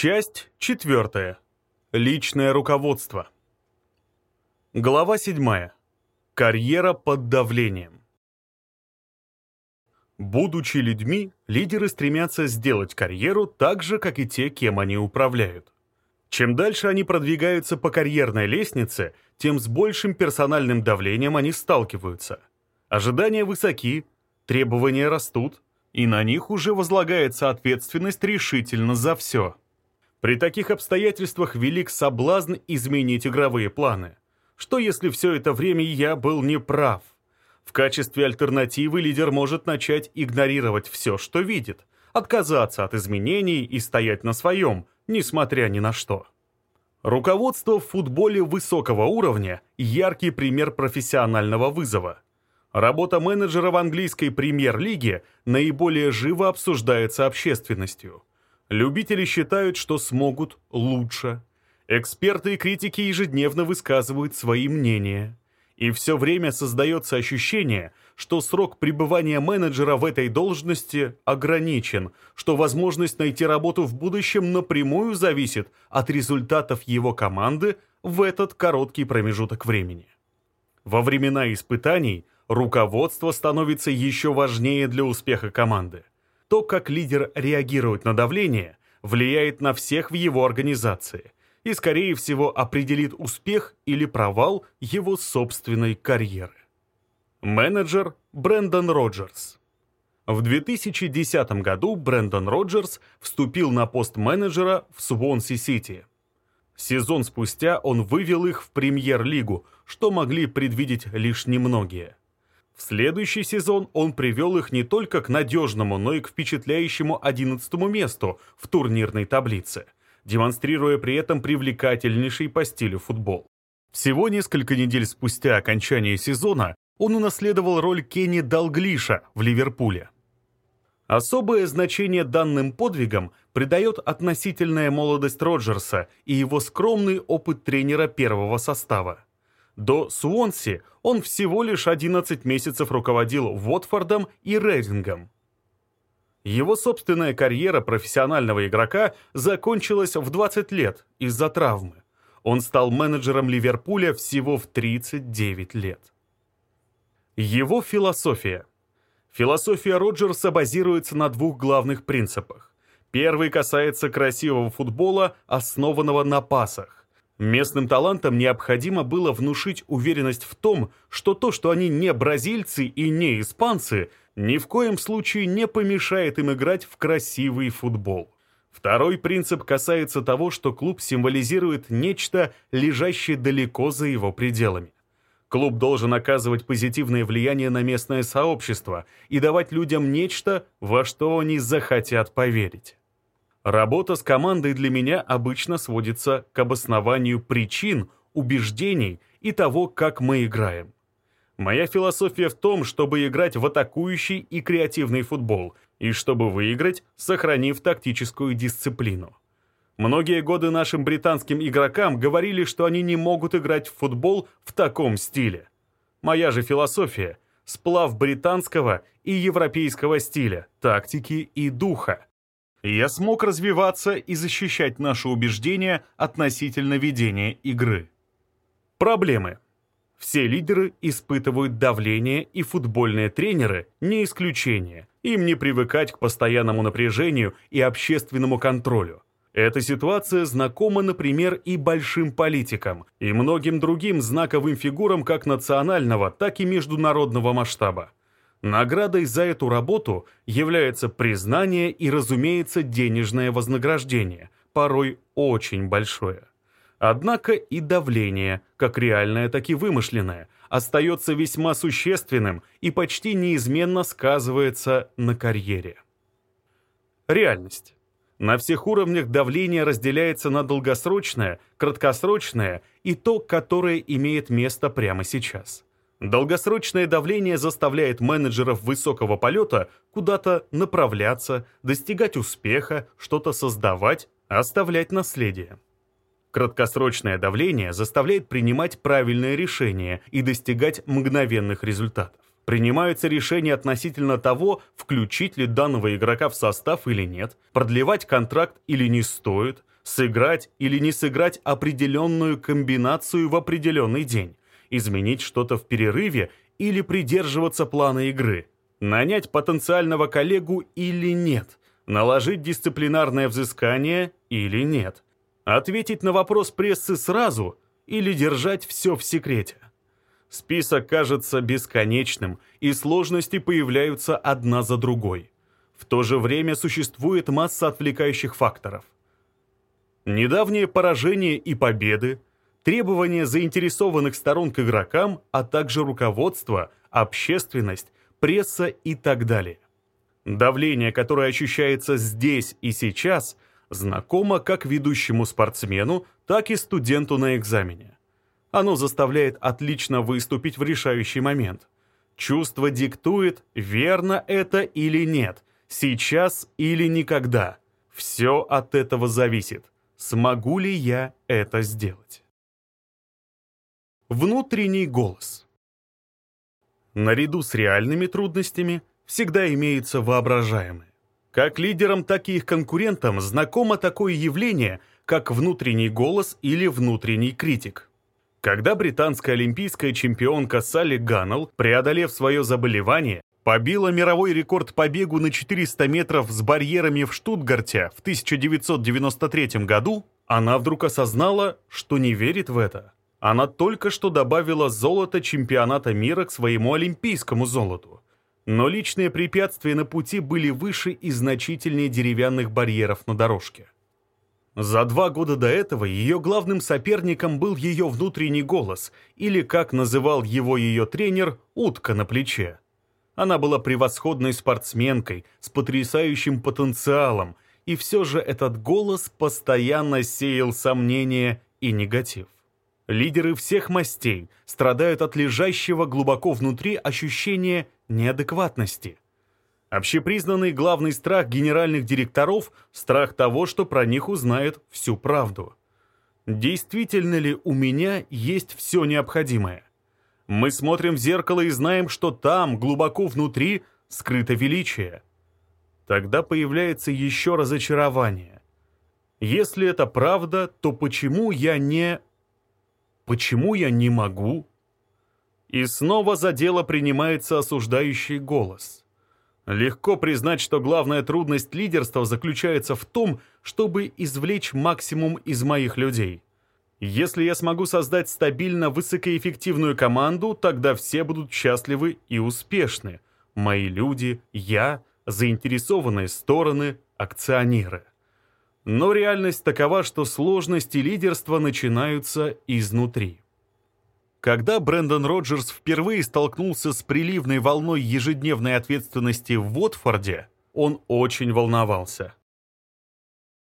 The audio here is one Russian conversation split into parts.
Часть четвертая. Личное руководство. Глава седьмая. Карьера под давлением. Будучи людьми, лидеры стремятся сделать карьеру так же, как и те, кем они управляют. Чем дальше они продвигаются по карьерной лестнице, тем с большим персональным давлением они сталкиваются. Ожидания высоки, требования растут, и на них уже возлагается ответственность решительно за все. При таких обстоятельствах велик соблазн изменить игровые планы. Что если все это время я был неправ? В качестве альтернативы лидер может начать игнорировать все, что видит, отказаться от изменений и стоять на своем, несмотря ни на что. Руководство в футболе высокого уровня – яркий пример профессионального вызова. Работа менеджера в английской премьер-лиге наиболее живо обсуждается общественностью. Любители считают, что смогут лучше. Эксперты и критики ежедневно высказывают свои мнения – и все время создается ощущение, что срок пребывания менеджера в этой должности ограничен, что возможность найти работу в будущем напрямую зависит от результатов его команды в этот короткий промежуток времени. Во времена испытаний руководство становится еще важнее для успеха команды. То, как лидер реагирует на давление, влияет на всех в его организации – и, скорее всего, определит успех или провал его собственной карьеры. Менеджер Брэндон Роджерс В 2010 году Брэндон Роджерс вступил на пост менеджера в Свонси-Сити. Сезон спустя он вывел их в премьер-лигу, что могли предвидеть лишь немногие. В следующий сезон он привел их не только к надежному, но и к впечатляющему 11 месту в турнирной таблице – демонстрируя при этом привлекательнейший по стилю футбол. Всего несколько недель спустя окончания сезона он унаследовал роль Кенни Далглиша в Ливерпуле. Особое значение данным подвигам придает относительная молодость Роджерса и его скромный опыт тренера первого состава. До Суонси он всего лишь 11 месяцев руководил Уотфордом и Рейдингом. Его собственная карьера профессионального игрока закончилась в 20 лет из-за травмы. Он стал менеджером Ливерпуля всего в 39 лет. Его философия. Философия Роджерса базируется на двух главных принципах. Первый касается красивого футбола, основанного на пасах. Местным талантам необходимо было внушить уверенность в том, что то, что они не бразильцы и не испанцы, ни в коем случае не помешает им играть в красивый футбол. Второй принцип касается того, что клуб символизирует нечто, лежащее далеко за его пределами. Клуб должен оказывать позитивное влияние на местное сообщество и давать людям нечто, во что они захотят поверить. Работа с командой для меня обычно сводится к обоснованию причин, убеждений и того, как мы играем. Моя философия в том, чтобы играть в атакующий и креативный футбол, и чтобы выиграть, сохранив тактическую дисциплину. Многие годы нашим британским игрокам говорили, что они не могут играть в футбол в таком стиле. Моя же философия – сплав британского и европейского стиля, тактики и духа. Я смог развиваться и защищать наши убеждения относительно ведения игры. Проблемы – все лидеры испытывают давление, и футбольные тренеры – не исключение. Им не привыкать к постоянному напряжению и общественному контролю. Эта ситуация знакома, например, и большим политикам, и многим другим знаковым фигурам как национального, так и международного масштаба. Наградой за эту работу является признание и, разумеется, денежное вознаграждение, порой очень большое. Однако и давление, как реальное, так и вымышленное, остается весьма существенным и почти неизменно сказывается на карьере. Реальность. На всех уровнях давление разделяется на долгосрочное, краткосрочное и то, которое имеет место прямо сейчас. Долгосрочное давление заставляет менеджеров высокого полета куда-то направляться, достигать успеха, что-то создавать, оставлять наследие. Краткосрочное давление заставляет принимать правильные решения и достигать мгновенных результатов. Принимаются решения относительно того, включить ли данного игрока в состав или нет, продлевать контракт или не стоит, сыграть или не сыграть определенную комбинацию в определенный день, изменить что-то в перерыве или придерживаться плана игры, нанять потенциального коллегу или нет, наложить дисциплинарное взыскание или нет, ответить на вопрос прессы сразу или держать все в секрете. Список кажется бесконечным, и сложности появляются одна за другой. В то же время существует масса отвлекающих факторов. Недавние поражения и победы, требования заинтересованных сторон к игрокам, а также руководство, общественность, пресса и так далее. Давление, которое ощущается здесь и сейчас, знакомо как ведущему спортсмену, так и студенту на экзамене. Оно заставляет отлично выступить в решающий момент. Чувство диктует, верно это или нет, сейчас или никогда. Все от этого зависит. Смогу ли я это сделать? Внутренний голос. Наряду с реальными трудностями всегда имеются воображаемые. Как лидерам, так и их конкурентам знакомо такое явление, как внутренний голос или внутренний критик. Когда британская олимпийская чемпионка Салли Ганнелл, преодолев свое заболевание, побила мировой рекорд по бегу на 400 метров с барьерами в Штутгарте в 1993 году, она вдруг осознала, что не верит в это. Она только что добавила золото чемпионата мира к своему олимпийскому золоту. Но личные препятствия на пути были выше и значительнее деревянных барьеров на дорожке. За два года до этого ее главным соперником был ее внутренний голос, или, как называл его ее тренер, «утка на плече». Она была превосходной спортсменкой, с потрясающим потенциалом, и все же этот голос постоянно сеял сомнения и негатив. Лидеры всех мастей страдают от лежащего глубоко внутри ощущения неадекватности – Общепризнанный главный страх генеральных директоров – страх того, что про них узнают всю правду. Действительно ли у меня есть все необходимое? Мы смотрим в зеркало и знаем, что там, глубоко внутри, скрыто величие. Тогда появляется еще разочарование. Если это правда, то почему я не... Почему я не могу? И снова за дело принимается осуждающий голос – Легко признать, что главная трудность лидерства заключается в том, чтобы извлечь максимум из моих людей. Если я смогу создать стабильно высокоэффективную команду, тогда все будут счастливы и успешны. Мои люди, я, заинтересованные стороны, акционеры. Но реальность такова, что сложности лидерства начинаются изнутри. Когда Брэндон Роджерс впервые столкнулся с приливной волной ежедневной ответственности в Уотфорде, он очень волновался.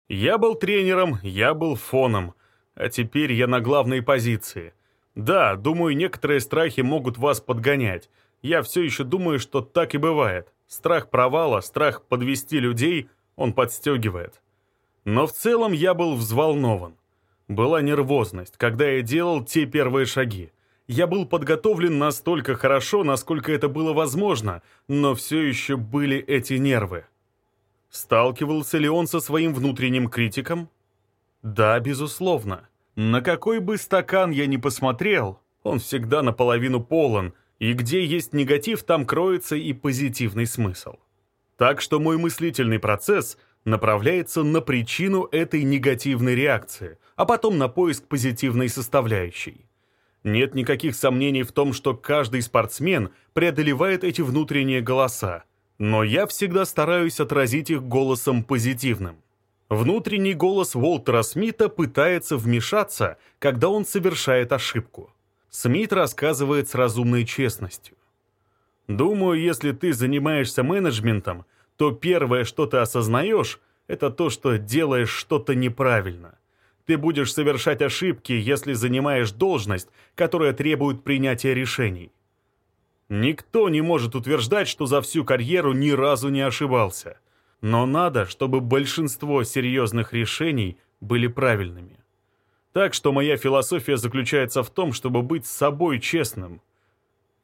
«Я был тренером, я был фоном, а теперь я на главной позиции. Да, думаю, некоторые страхи могут вас подгонять. Я все еще думаю, что так и бывает. Страх провала, страх подвести людей, он подстегивает. Но в целом я был взволнован. Была нервозность, когда я делал те первые шаги. Я был подготовлен настолько хорошо, насколько это было возможно, но все еще были эти нервы. Сталкивался ли он со своим внутренним критиком? Да, безусловно. На какой бы стакан я ни посмотрел, он всегда наполовину полон, и где есть негатив, там кроется и позитивный смысл. Так что мой мыслительный процесс направляется на причину этой негативной реакции, а потом на поиск позитивной составляющей. Нет никаких сомнений в том, что каждый спортсмен преодолевает эти внутренние голоса, но я всегда стараюсь отразить их голосом позитивным. Внутренний голос Уолтера Смита пытается вмешаться, когда он совершает ошибку. Смит рассказывает с разумной честностью. «Думаю, если ты занимаешься менеджментом, то первое, что ты осознаешь, это то, что делаешь что-то неправильно. Ты будешь совершать ошибки, если занимаешь должность, которая требует принятия решений. Никто не может утверждать, что за всю карьеру ни разу не ошибался. Но надо, чтобы большинство серьезных решений были правильными. Так что моя философия заключается в том, чтобы быть с собой честным.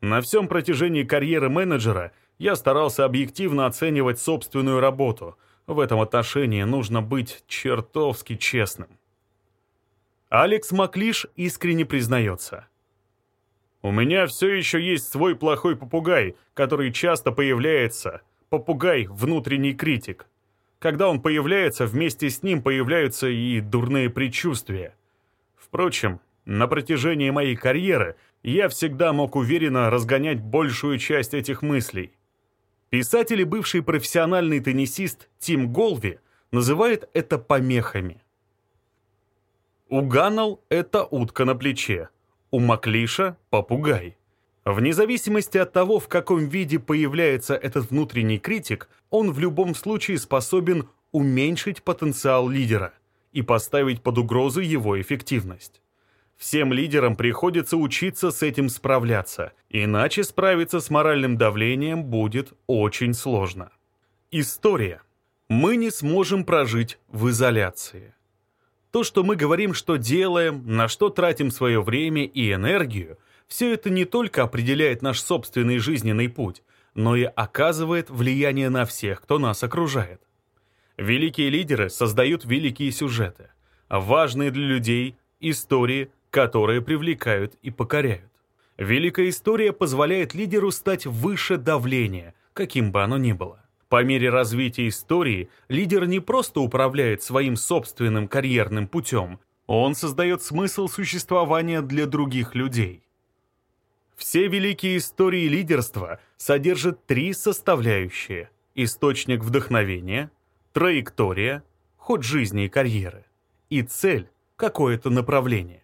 На всем протяжении карьеры менеджера я старался объективно оценивать собственную работу. В этом отношении нужно быть чертовски честным. Алекс Маклиш искренне признается. «У меня все еще есть свой плохой попугай, который часто появляется. Попугай — внутренний критик. Когда он появляется, вместе с ним появляются и дурные предчувствия. Впрочем, на протяжении моей карьеры я всегда мог уверенно разгонять большую часть этих мыслей. Писатель и бывший профессиональный теннисист Тим Голви называет это помехами. У Ганнелл это утка на плече, у Маклиша — попугай. Вне зависимости от того, в каком виде появляется этот внутренний критик, он в любом случае способен уменьшить потенциал лидера и поставить под угрозу его эффективность. Всем лидерам приходится учиться с этим справляться, иначе справиться с моральным давлением будет очень сложно. История. Мы не сможем прожить в изоляции. То, что мы говорим, что делаем, на что тратим свое время и энергию – все это не только определяет наш собственный жизненный путь, но и оказывает влияние на всех, кто нас окружает. Великие лидеры создают великие сюжеты, важные для людей истории, которые привлекают и покоряют. Великая история позволяет лидеру стать выше давления, каким бы оно ни было. По мере развития истории лидер не просто управляет своим собственным карьерным путем, он создает смысл существования для других людей. Все великие истории лидерства содержат три составляющие – источник вдохновения, траектория, ход жизни и карьеры, и цель – какое-то направление.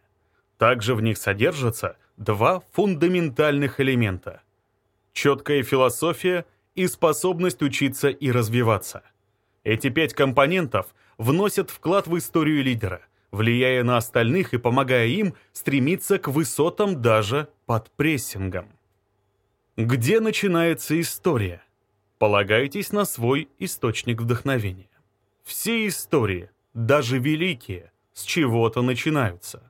Также в них содержатся два фундаментальных элемента – четкая философия и способность учиться и развиваться. Эти пять компонентов вносят вклад в историю лидера, влияя на остальных и помогая им стремиться к высотам даже под прессингом. Где начинается история? Полагайтесь на свой источник вдохновения. Все истории, даже великие, с чего-то начинаются.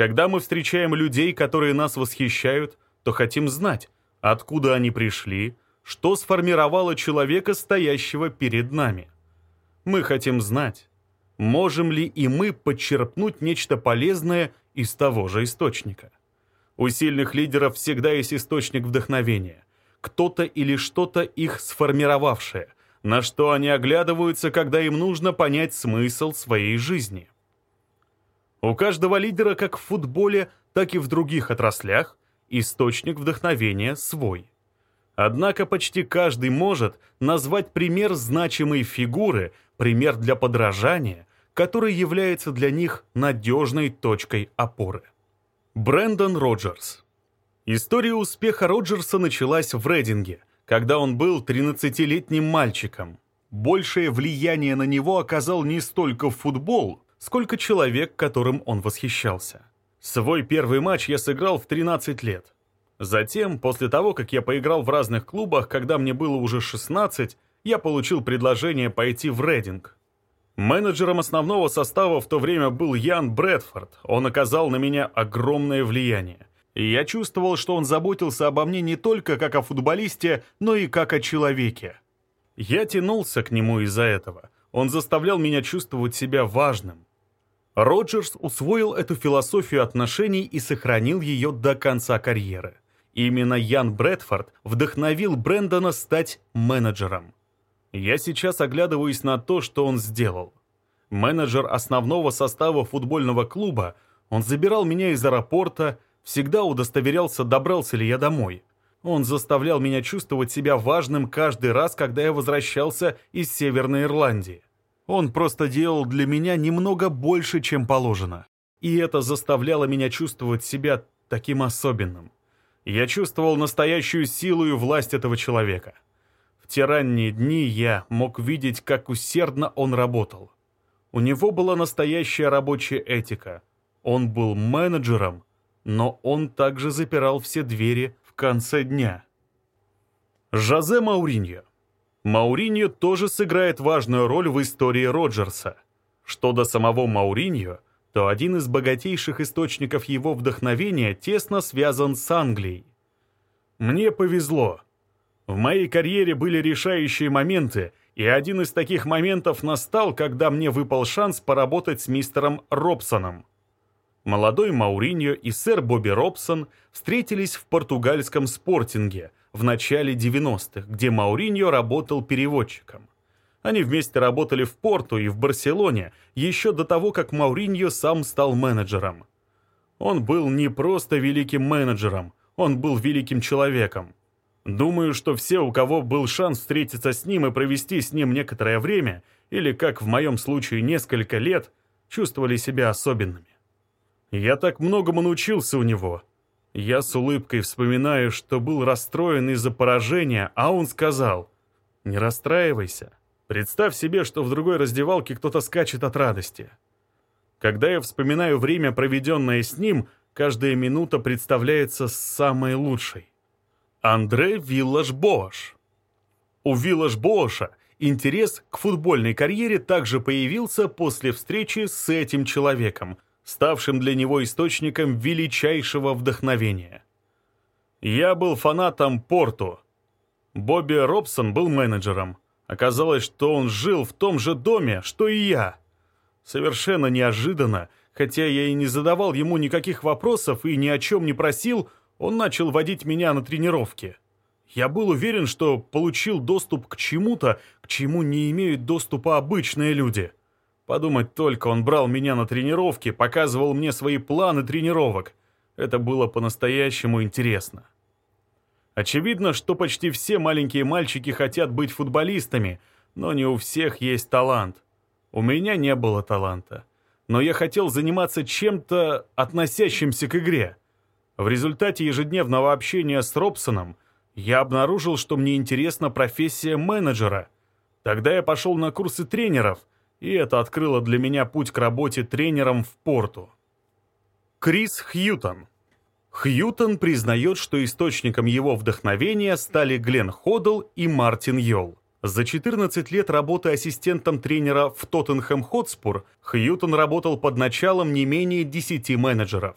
Когда мы встречаем людей, которые нас восхищают, то хотим знать, откуда они пришли, что сформировало человека, стоящего перед нами. Мы хотим знать, можем ли и мы подчерпнуть нечто полезное из того же источника. У сильных лидеров всегда есть источник вдохновения, кто-то или что-то их сформировавшее, на что они оглядываются, когда им нужно понять смысл своей жизни. У каждого лидера, как в футболе, так и в других отраслях, источник вдохновения свой. Однако почти каждый может назвать пример значимой фигуры, пример для подражания, который является для них надежной точкой опоры. Брэндон Роджерс История успеха Роджерса началась в Рейдинге, когда он был 13-летним мальчиком. Большее влияние на него оказал не столько футбол, сколько человек, которым он восхищался. Свой первый матч я сыграл в 13 лет. Затем, после того, как я поиграл в разных клубах, когда мне было уже 16, я получил предложение пойти в Рейдинг, Менеджером основного состава в то время был Ян Брэдфорд. Он оказал на меня огромное влияние. И я чувствовал, что он заботился обо мне не только как о футболисте, но и как о человеке. Я тянулся к нему из-за этого. Он заставлял меня чувствовать себя важным. Роджерс усвоил эту философию отношений и сохранил ее до конца карьеры. Именно Ян Брэдфорд вдохновил Брэндона стать менеджером. Я сейчас оглядываюсь на то, что он сделал. Менеджер основного состава футбольного клуба, он забирал меня из аэропорта, всегда удостоверялся, добрался ли я домой. Он заставлял меня чувствовать себя важным каждый раз, когда я возвращался из Северной Ирландии. Он просто делал для меня немного больше, чем положено. И это заставляло меня чувствовать себя таким особенным. Я чувствовал настоящую силу и власть этого человека те ранние дни я мог видеть, как усердно он работал. У него была настоящая рабочая этика. Он был менеджером, но он также запирал все двери в конце дня. Жозе Мауриньо. Мауриньо тоже сыграет важную роль в истории Роджерса. Что до самого Мауриньо, то один из богатейших источников его вдохновения тесно связан с Англией. Мне повезло. В моей карьере были решающие моменты, и один из таких моментов настал, когда мне выпал шанс поработать с мистером Робсоном. Молодой Мауриньо и сэр Бобби Робсон встретились в португальском спортинге в начале 90-х, где Мауриньо работал переводчиком. Они вместе работали в Порту и в Барселоне еще до того, как Мауриньо сам стал менеджером. Он был не просто великим менеджером, он был великим человеком. Думаю, что все, у кого был шанс встретиться с ним и провести с ним некоторое время, или, как в моем случае, несколько лет, чувствовали себя особенными. Я так многому научился у него. Я с улыбкой вспоминаю, что был расстроен из-за поражения, а он сказал, «Не расстраивайся. Представь себе, что в другой раздевалке кто-то скачет от радости». Когда я вспоминаю время, проведенное с ним, каждая минута представляется самой лучшей. Андре Виллаш-Бош У Виллаш-Боша интерес к футбольной карьере также появился после встречи с этим человеком – ставшим для него источником величайшего вдохновения. Я был фанатом Порту. Бобби Робсон был менеджером. Оказалось, что он жил в том же доме, что и я. Совершенно неожиданно, хотя я и не задавал ему никаких вопросов и ни о чем не просил, он начал водить меня на тренировки. Я был уверен, что получил доступ к чему-то, к чему не имеют доступа обычные люди. Подумать только, он брал меня на тренировки, показывал мне свои планы тренировок. Это было по-настоящему интересно. Очевидно, что почти все маленькие мальчики хотят быть футболистами, но не у всех есть талант. У меня не было таланта. Но я хотел заниматься чем-то, относящимся к игре. В результате ежедневного общения с Робсоном я обнаружил, что мне интересна профессия менеджера. Тогда я пошел на курсы тренеров — и это открыло для меня путь к работе тренером в порту. Крис Хьютон. Хьютон признает, что источником его вдохновения стали Глен Ходл и Мартин Йол. За 14 лет работы ассистентом тренера в Тоттенхэм Хотспур Хьютон работал под началом не менее 10 менеджеров.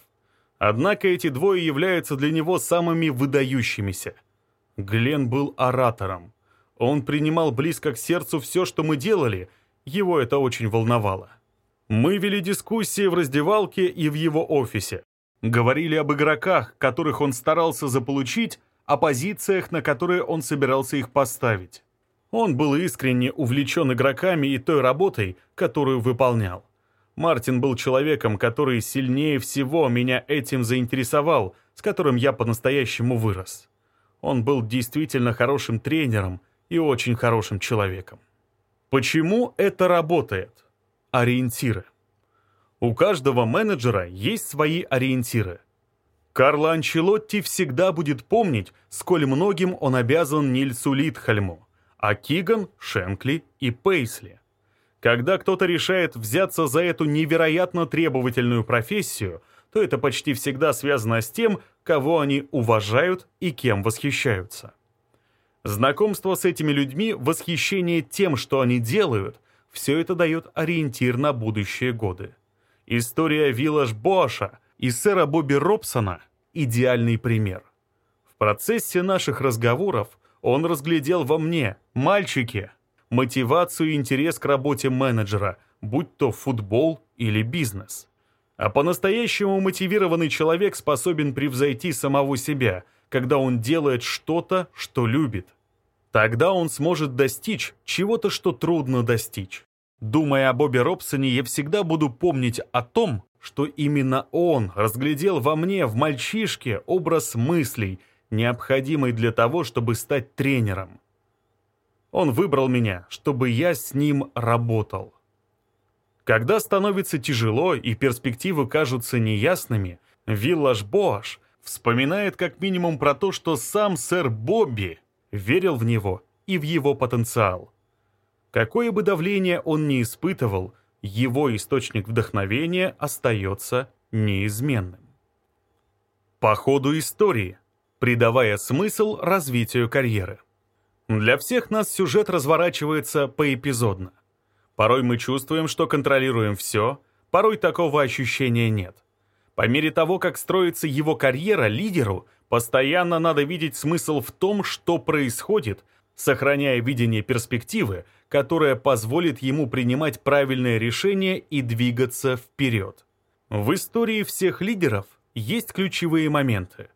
Однако эти двое являются для него самыми выдающимися. Глен был оратором. Он принимал близко к сердцу все, что мы делали – его это очень волновало. Мы вели дискуссии в раздевалке и в его офисе. Говорили об игроках, которых он старался заполучить, о позициях, на которые он собирался их поставить. Он был искренне увлечен игроками и той работой, которую выполнял. Мартин был человеком, который сильнее всего меня этим заинтересовал, с которым я по-настоящему вырос. Он был действительно хорошим тренером и очень хорошим человеком. Почему это работает? Ориентиры. У каждого менеджера есть свои ориентиры. Карло Анчелотти всегда будет помнить, сколь многим он обязан Нильсу Литхальму, а Киган, Шенкли и Пейсли. Когда кто-то решает взяться за эту невероятно требовательную профессию, то это почти всегда связано с тем, кого они уважают и кем восхищаются. Знакомство с этими людьми, восхищение тем, что они делают, все это дает ориентир на будущие годы. История Виллаж Боша и сэра Бобби Робсона – идеальный пример. В процессе наших разговоров он разглядел во мне, мальчике, мотивацию и интерес к работе менеджера, будь то футбол или бизнес. А по-настоящему мотивированный человек способен превзойти самого себя – когда он делает что-то, что любит. Тогда он сможет достичь чего-то, что трудно достичь. Думая о Бобби Робсоне, я всегда буду помнить о том, что именно он разглядел во мне, в мальчишке, образ мыслей, необходимый для того, чтобы стать тренером. Он выбрал меня, чтобы я с ним работал. Когда становится тяжело и перспективы кажутся неясными, Виллаж Боаш Вспоминает как минимум про то, что сам сэр Бобби верил в него и в его потенциал. Какое бы давление он ни испытывал, его источник вдохновения остается неизменным. По ходу истории, придавая смысл развитию карьеры. Для всех нас сюжет разворачивается поэпизодно. Порой мы чувствуем, что контролируем все, порой такого ощущения нет. По мере того, как строится его карьера, лидеру Постоянно надо видеть смысл в том, что происходит, сохраняя видение перспективы, которая позволит ему принимать правильные решения и двигаться вперед. В истории всех лидеров есть ключевые моменты.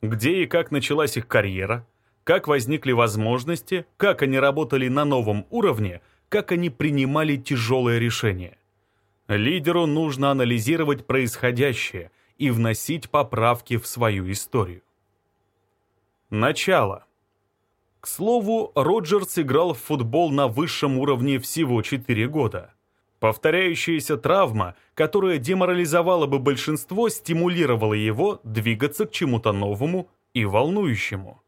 Где и как началась их карьера, как возникли возможности, как они работали на новом уровне, как они принимали тяжелые решения. Лидеру нужно анализировать происходящее и вносить поправки в свою историю. Начало. К слову, Роджерс играл в футбол на высшем уровне всего 4 года. Повторяющаяся травма, которая деморализовала бы большинство, стимулировала его двигаться к чему-то новому и волнующему.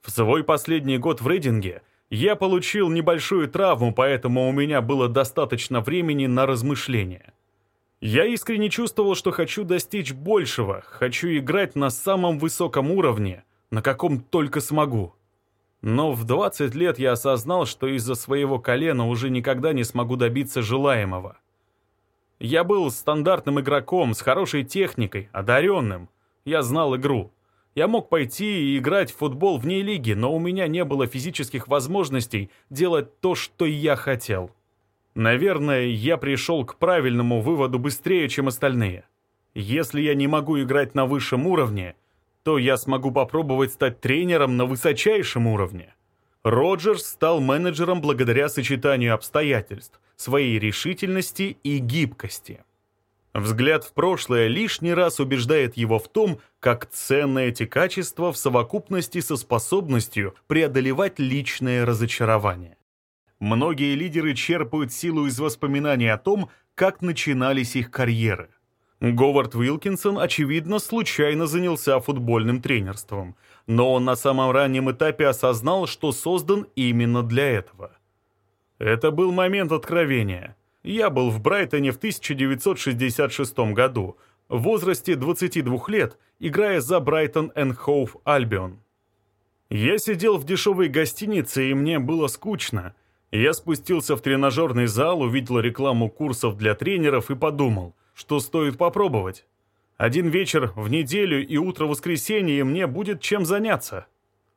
В свой последний год в Рейдинге я получил небольшую травму, поэтому у меня было достаточно времени на размышления. Я искренне чувствовал, что хочу достичь большего, хочу играть на самом высоком уровне, на каком только смогу. Но в 20 лет я осознал, что из-за своего колена уже никогда не смогу добиться желаемого. Я был стандартным игроком, с хорошей техникой, одаренным. Я знал игру. Я мог пойти и играть в футбол вне лиги, но у меня не было физических возможностей делать то, что я хотел. Наверное, я пришел к правильному выводу быстрее, чем остальные. Если я не могу играть на высшем уровне, то я смогу попробовать стать тренером на высочайшем уровне. Роджерс стал менеджером благодаря сочетанию обстоятельств, своей решительности и гибкости. Взгляд в прошлое лишний раз убеждает его в том, как ценны эти качества в совокупности со способностью преодолевать личное разочарование. Многие лидеры черпают силу из воспоминаний о том, как начинались их карьеры. Говард Уилкинсон, очевидно, случайно занялся футбольным тренерством, но он на самом раннем этапе осознал, что создан именно для этого. Это был момент откровения. Я был в Брайтоне в 1966 году, в возрасте 22 лет, играя за Брайтон энд Хоув Альбион. Я сидел в дешевой гостинице, и мне было скучно. Я спустился в тренажерный зал, увидел рекламу курсов для тренеров и подумал, что стоит попробовать. Один вечер в неделю и утро воскресенья мне будет чем заняться.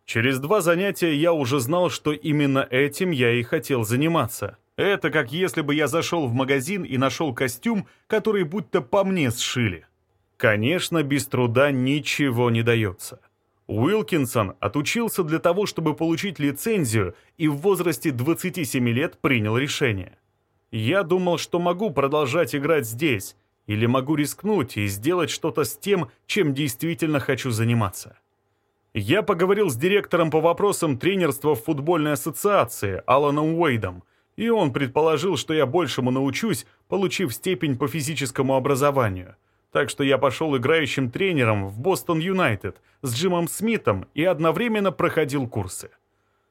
Через два занятия я уже знал, что именно этим я и хотел заниматься. Это как если бы я зашел в магазин и нашел костюм, который будто по мне сшили. Конечно, без труда ничего не дается. Уилкинсон отучился для того, чтобы получить лицензию, и в возрасте 27 лет принял решение. Я думал, что могу продолжать играть здесь, или могу рискнуть и сделать что-то с тем, чем действительно хочу заниматься. Я поговорил с директором по вопросам тренерства в футбольной ассоциации Аланом Уэйдом, и он предположил, что я большему научусь, получив степень по физическому образованию. Так что я пошел играющим тренером в Бостон Юнайтед с Джимом Смитом и одновременно проходил курсы.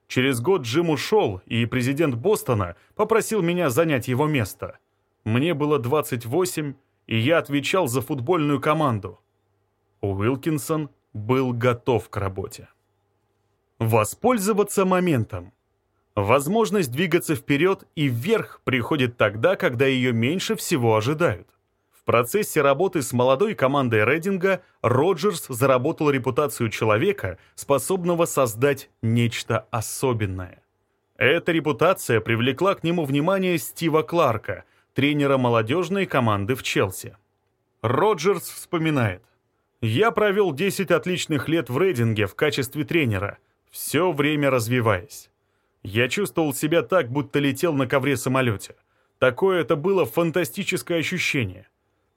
Через год Джим ушел, и президент Бостона попросил меня занять его место. Мне было 28, и я отвечал за футбольную команду. Уилкинсон был готов к работе. Воспользоваться моментом. Возможность двигаться вперед и вверх приходит тогда, когда ее меньше всего ожидают. В процессе работы с молодой командой Рейдинга Роджерс заработал репутацию человека, способного создать нечто особенное. Эта репутация привлекла к нему внимание Стива Кларка, тренера молодежной команды в Челси. Роджерс вспоминает. «Я провел 10 отличных лет в Рейдинге в качестве тренера, все время развиваясь. Я чувствовал себя так, будто летел на ковре-самолете. Такое это было фантастическое ощущение.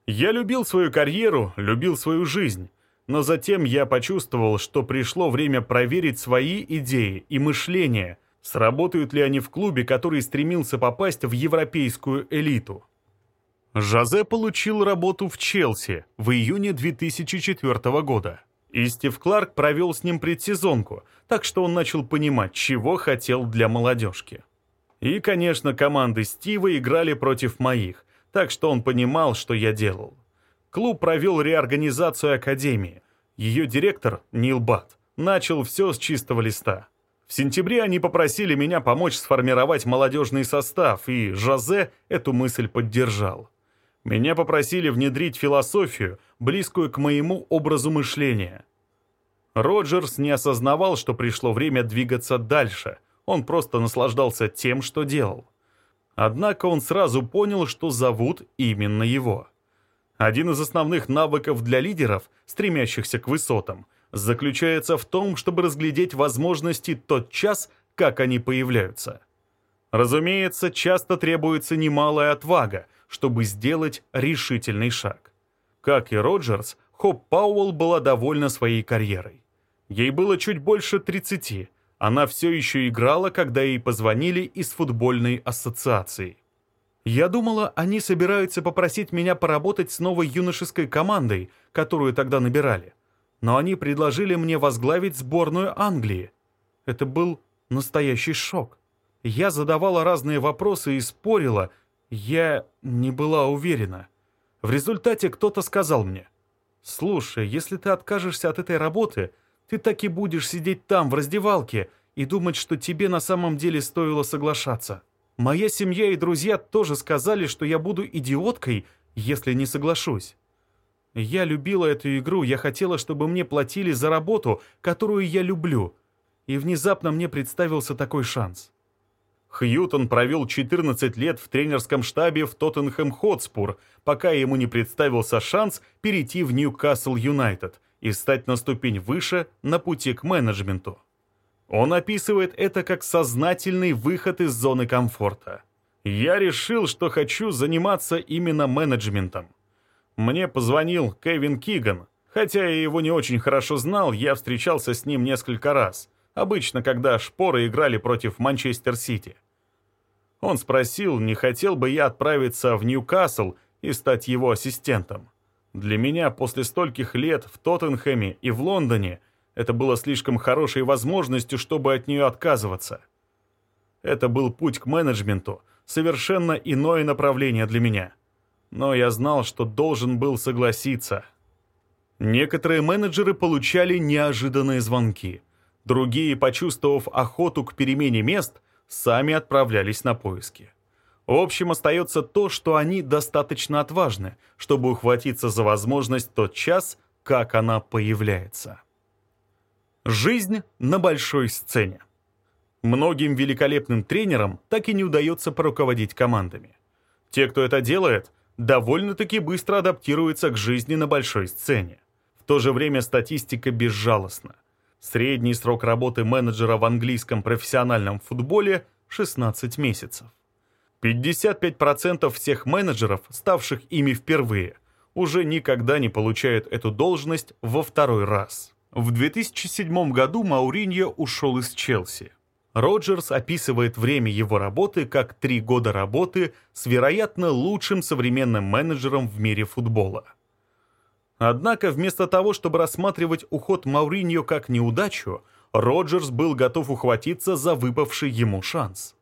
Я любил свою карьеру, любил свою жизнь, но затем я почувствовал, что пришло время проверить свои идеи и мышление, сработают ли они в клубе, который стремился попасть в европейскую элиту. Жозе получил работу в Челси в июне 2004 года. И Стив Кларк провел с ним предсезонку, так что он начал понимать, чего хотел для молодежки. И, конечно, команды Стива играли против моих, так что он понимал, что я делал. Клуб провел реорганизацию Академии. Ее директор, Нил Бат, начал все с чистого листа. В сентябре они попросили меня помочь сформировать молодежный состав, и Жозе эту мысль поддержал. Меня попросили внедрить философию, близкую к моему образу мышления. Роджерс не осознавал, что пришло время двигаться дальше. Он просто наслаждался тем, что делал. Однако он сразу понял, что зовут именно его. Один из основных навыков для лидеров, стремящихся к высотам, заключается в том, чтобы разглядеть возможности тот час, как они появляются. Разумеется, часто требуется немалая отвага, чтобы сделать решительный шаг. Как и Роджерс, Хоп Пауэлл была довольна своей карьерой. Ей было чуть больше 30. Она все еще играла, когда ей позвонили из футбольной ассоциации. Я думала, они собираются попросить меня поработать с новой юношеской командой, которую тогда набирали. Но они предложили мне возглавить сборную Англии. Это был настоящий шок. Я задавала разные вопросы и спорила. Я не была уверена. В результате кто-то сказал мне, «Слушай, если ты откажешься от этой работы, ты так и будешь сидеть там, в раздевалке, и думать, что тебе на самом деле стоило соглашаться. Моя семья и друзья тоже сказали, что я буду идиоткой, если не соглашусь. Я любила эту игру, я хотела, чтобы мне платили за работу, которую я люблю. И внезапно мне представился такой шанс. Хьютон провел 14 лет в тренерском штабе в Тоттенхэм Хотспур, пока ему не представился шанс перейти в Ньюкасл Юнайтед и стать на ступень выше на пути к менеджменту. Он описывает это как сознательный выход из зоны комфорта. «Я решил, что хочу заниматься именно менеджментом. Мне позвонил Кевин Киган. Хотя я его не очень хорошо знал, я встречался с ним несколько раз. Обычно, когда шпоры играли против Манчестер Сити. Он спросил, не хотел бы я отправиться в Ньюкасл и стать его ассистентом. Для меня после стольких лет в Тоттенхэме и в Лондоне это было слишком хорошей возможностью, чтобы от нее отказываться. Это был путь к менеджменту, совершенно иное направление для меня. Но я знал, что должен был согласиться. Некоторые менеджеры получали неожиданные звонки. Другие, почувствовав охоту к перемене мест, сами отправлялись на поиски. В общем, остается то, что они достаточно отважны, чтобы ухватиться за возможность тот час, как она появляется. Жизнь на большой сцене. Многим великолепным тренерам так и не удается поруководить командами. Те, кто это делает, довольно-таки быстро адаптируются к жизни на большой сцене. В то же время статистика безжалостна. Средний срок работы менеджера в английском профессиональном футболе – 16 месяцев. 55% всех менеджеров, ставших ими впервые, уже никогда не получают эту должность во второй раз. В 2007 году Мауриньо ушел из Челси. Роджерс описывает время его работы как три года работы с, вероятно, лучшим современным менеджером в мире футбола. Однако вместо того, чтобы рассматривать уход Мауриньо как неудачу, Роджерс был готов ухватиться за выпавший ему шанс.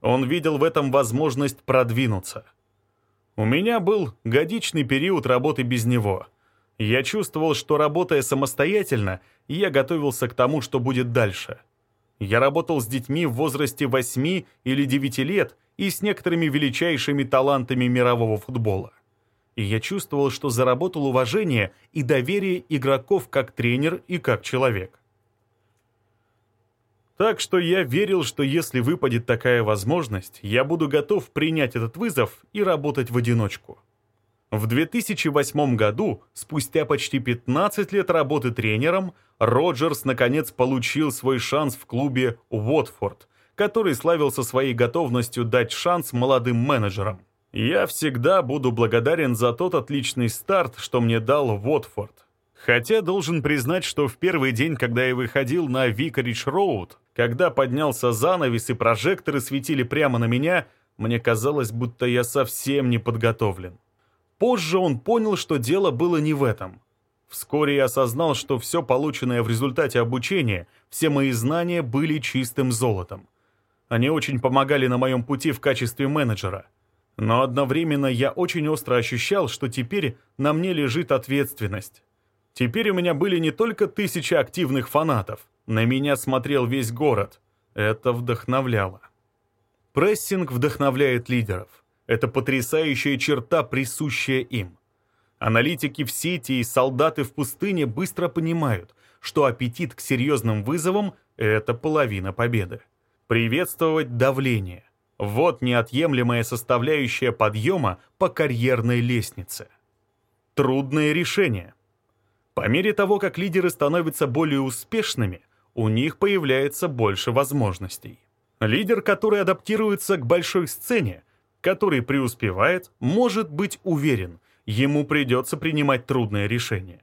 Он видел в этом возможность продвинуться. У меня был годичный период работы без него. Я чувствовал, что работая самостоятельно, я готовился к тому, что будет дальше. Я работал с детьми в возрасте 8 или 9 лет и с некоторыми величайшими талантами мирового футбола и я чувствовал, что заработал уважение и доверие игроков как тренер и как человек. Так что я верил, что если выпадет такая возможность, я буду готов принять этот вызов и работать в одиночку. В 2008 году, спустя почти 15 лет работы тренером, Роджерс наконец получил свой шанс в клубе «Уотфорд», который славился своей готовностью дать шанс молодым менеджерам. Я всегда буду благодарен за тот отличный старт, что мне дал Уотфорд. Хотя должен признать, что в первый день, когда я выходил на Викаридж Роуд, когда поднялся занавес и прожекторы светили прямо на меня, мне казалось, будто я совсем не подготовлен. Позже он понял, что дело было не в этом. Вскоре я осознал, что все полученное в результате обучения, все мои знания были чистым золотом. Они очень помогали на моем пути в качестве менеджера – но одновременно я очень остро ощущал, что теперь на мне лежит ответственность. Теперь у меня были не только тысячи активных фанатов, на меня смотрел весь город. Это вдохновляло. Прессинг вдохновляет лидеров. Это потрясающая черта, присущая им. Аналитики в сети и солдаты в пустыне быстро понимают, что аппетит к серьезным вызовам – это половина победы. Приветствовать давление – вот неотъемлемая составляющая подъема по карьерной лестнице. Трудные решения. По мере того, как лидеры становятся более успешными, у них появляется больше возможностей. Лидер, который адаптируется к большой сцене, который преуспевает, может быть уверен, ему придется принимать трудные решения.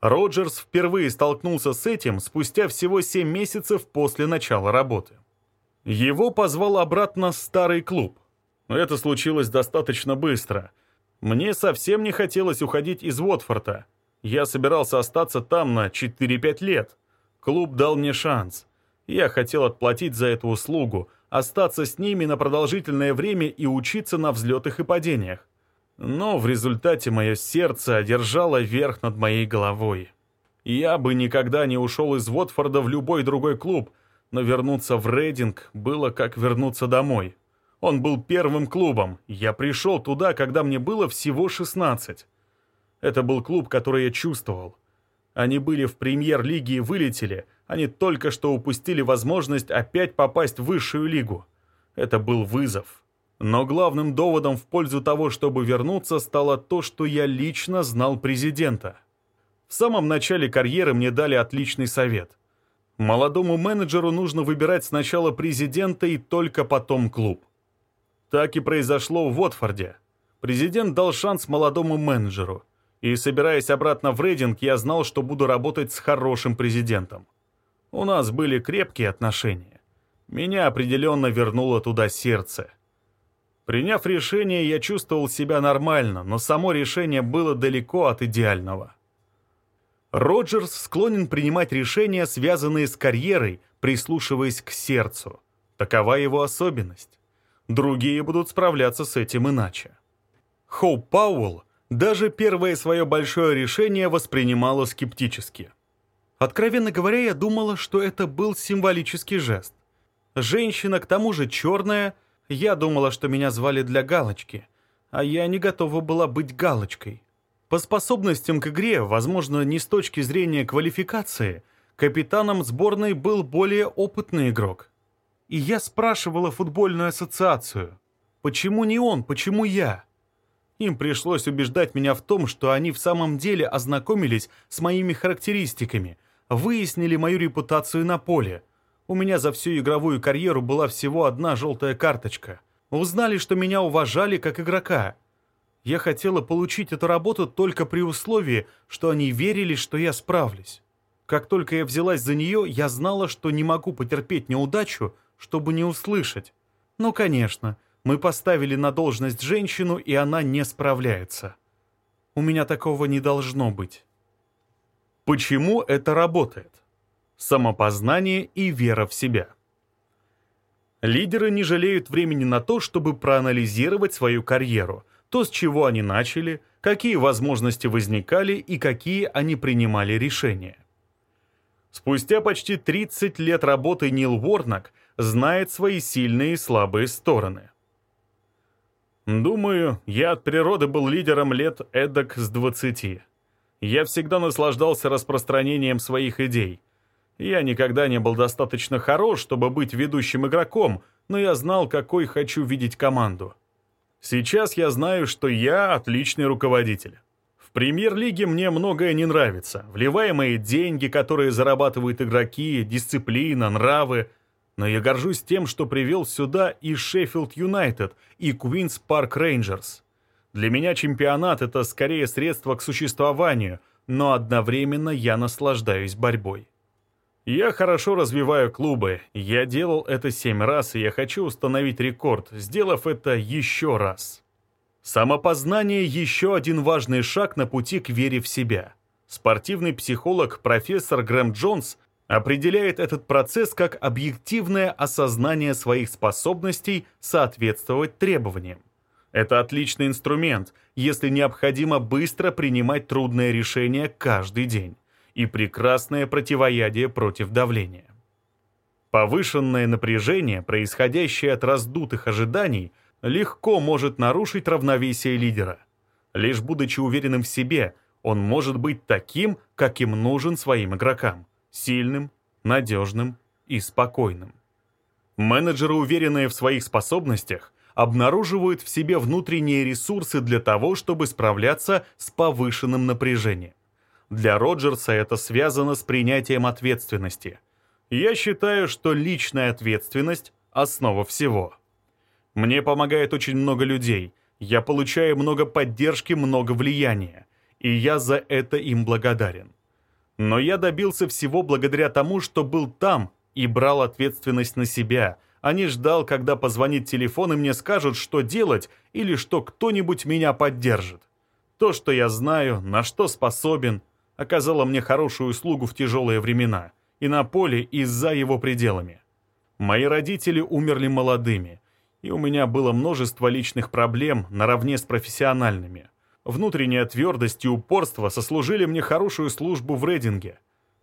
Роджерс впервые столкнулся с этим спустя всего 7 месяцев после начала работы. Его позвал обратно старый клуб. Это случилось достаточно быстро. Мне совсем не хотелось уходить из Уотфорта. Я собирался остаться там на 4-5 лет. Клуб дал мне шанс. Я хотел отплатить за эту услугу, остаться с ними на продолжительное время и учиться на взлетах и падениях. Но в результате мое сердце одержало верх над моей головой. Я бы никогда не ушел из Вотфорда в любой другой клуб, но вернуться в Рейдинг было как вернуться домой. Он был первым клубом. Я пришел туда, когда мне было всего 16. Это был клуб, который я чувствовал. Они были в премьер-лиге и вылетели. Они только что упустили возможность опять попасть в высшую лигу. Это был вызов. Но главным доводом в пользу того, чтобы вернуться, стало то, что я лично знал президента. В самом начале карьеры мне дали отличный совет. Молодому менеджеру нужно выбирать сначала президента и только потом клуб. Так и произошло в Уотфорде. Президент дал шанс молодому менеджеру. И, собираясь обратно в рейдинг, я знал, что буду работать с хорошим президентом. У нас были крепкие отношения. Меня определенно вернуло туда сердце. Приняв решение, я чувствовал себя нормально, но само решение было далеко от идеального. Роджерс склонен принимать решения, связанные с карьерой, прислушиваясь к сердцу. Такова его особенность. Другие будут справляться с этим иначе. Хоуп Пауэлл даже первое свое большое решение воспринимала скептически. Откровенно говоря, я думала, что это был символический жест. Женщина, к тому же черная – я думала, что меня звали для галочки, а я не готова была быть галочкой. По способностям к игре, возможно, не с точки зрения квалификации, капитаном сборной был более опытный игрок. И я спрашивала футбольную ассоциацию, почему не он, почему я? Им пришлось убеждать меня в том, что они в самом деле ознакомились с моими характеристиками, выяснили мою репутацию на поле – у меня за всю игровую карьеру была всего одна желтая карточка. Узнали, что меня уважали как игрока. Я хотела получить эту работу только при условии, что они верили, что я справлюсь. Как только я взялась за нее, я знала, что не могу потерпеть неудачу, чтобы не услышать. Ну, конечно, мы поставили на должность женщину, и она не справляется. У меня такого не должно быть. Почему это работает? самопознание и вера в себя. Лидеры не жалеют времени на то, чтобы проанализировать свою карьеру, то, с чего они начали, какие возможности возникали и какие они принимали решения. Спустя почти 30 лет работы Нил Уорнак знает свои сильные и слабые стороны. Думаю, я от природы был лидером лет эдак с 20. Я всегда наслаждался распространением своих идей – я никогда не был достаточно хорош, чтобы быть ведущим игроком, но я знал, какой хочу видеть команду. Сейчас я знаю, что я отличный руководитель. В премьер-лиге мне многое не нравится. Вливаемые деньги, которые зарабатывают игроки, дисциплина, нравы. Но я горжусь тем, что привел сюда и Шеффилд Юнайтед, и Куинс Парк Рейнджерс. Для меня чемпионат — это скорее средство к существованию, но одновременно я наслаждаюсь борьбой. Я хорошо развиваю клубы. Я делал это семь раз, и я хочу установить рекорд, сделав это еще раз. Самопознание – еще один важный шаг на пути к вере в себя. Спортивный психолог профессор Грэм Джонс определяет этот процесс как объективное осознание своих способностей соответствовать требованиям. Это отличный инструмент, если необходимо быстро принимать трудные решения каждый день и прекрасное противоядие против давления. Повышенное напряжение, происходящее от раздутых ожиданий, легко может нарушить равновесие лидера. Лишь будучи уверенным в себе, он может быть таким, каким нужен своим игрокам. сильным, надежным и спокойным. Менеджеры, уверенные в своих способностях, обнаруживают в себе внутренние ресурсы для того, чтобы справляться с повышенным напряжением. Для Роджерса это связано с принятием ответственности. Я считаю, что личная ответственность – основа всего. Мне помогает очень много людей. Я получаю много поддержки, много влияния. И я за это им благодарен. Но я добился всего благодаря тому, что был там и брал ответственность на себя, а не ждал, когда позвонит телефон и мне скажут, что делать, или что кто-нибудь меня поддержит. То, что я знаю, на что способен, оказало мне хорошую услугу в тяжелые времена, и на поле, и за его пределами. Мои родители умерли молодыми, и у меня было множество личных проблем наравне с профессиональными. Внутренняя твердость и упорство сослужили мне хорошую службу в рейдинге.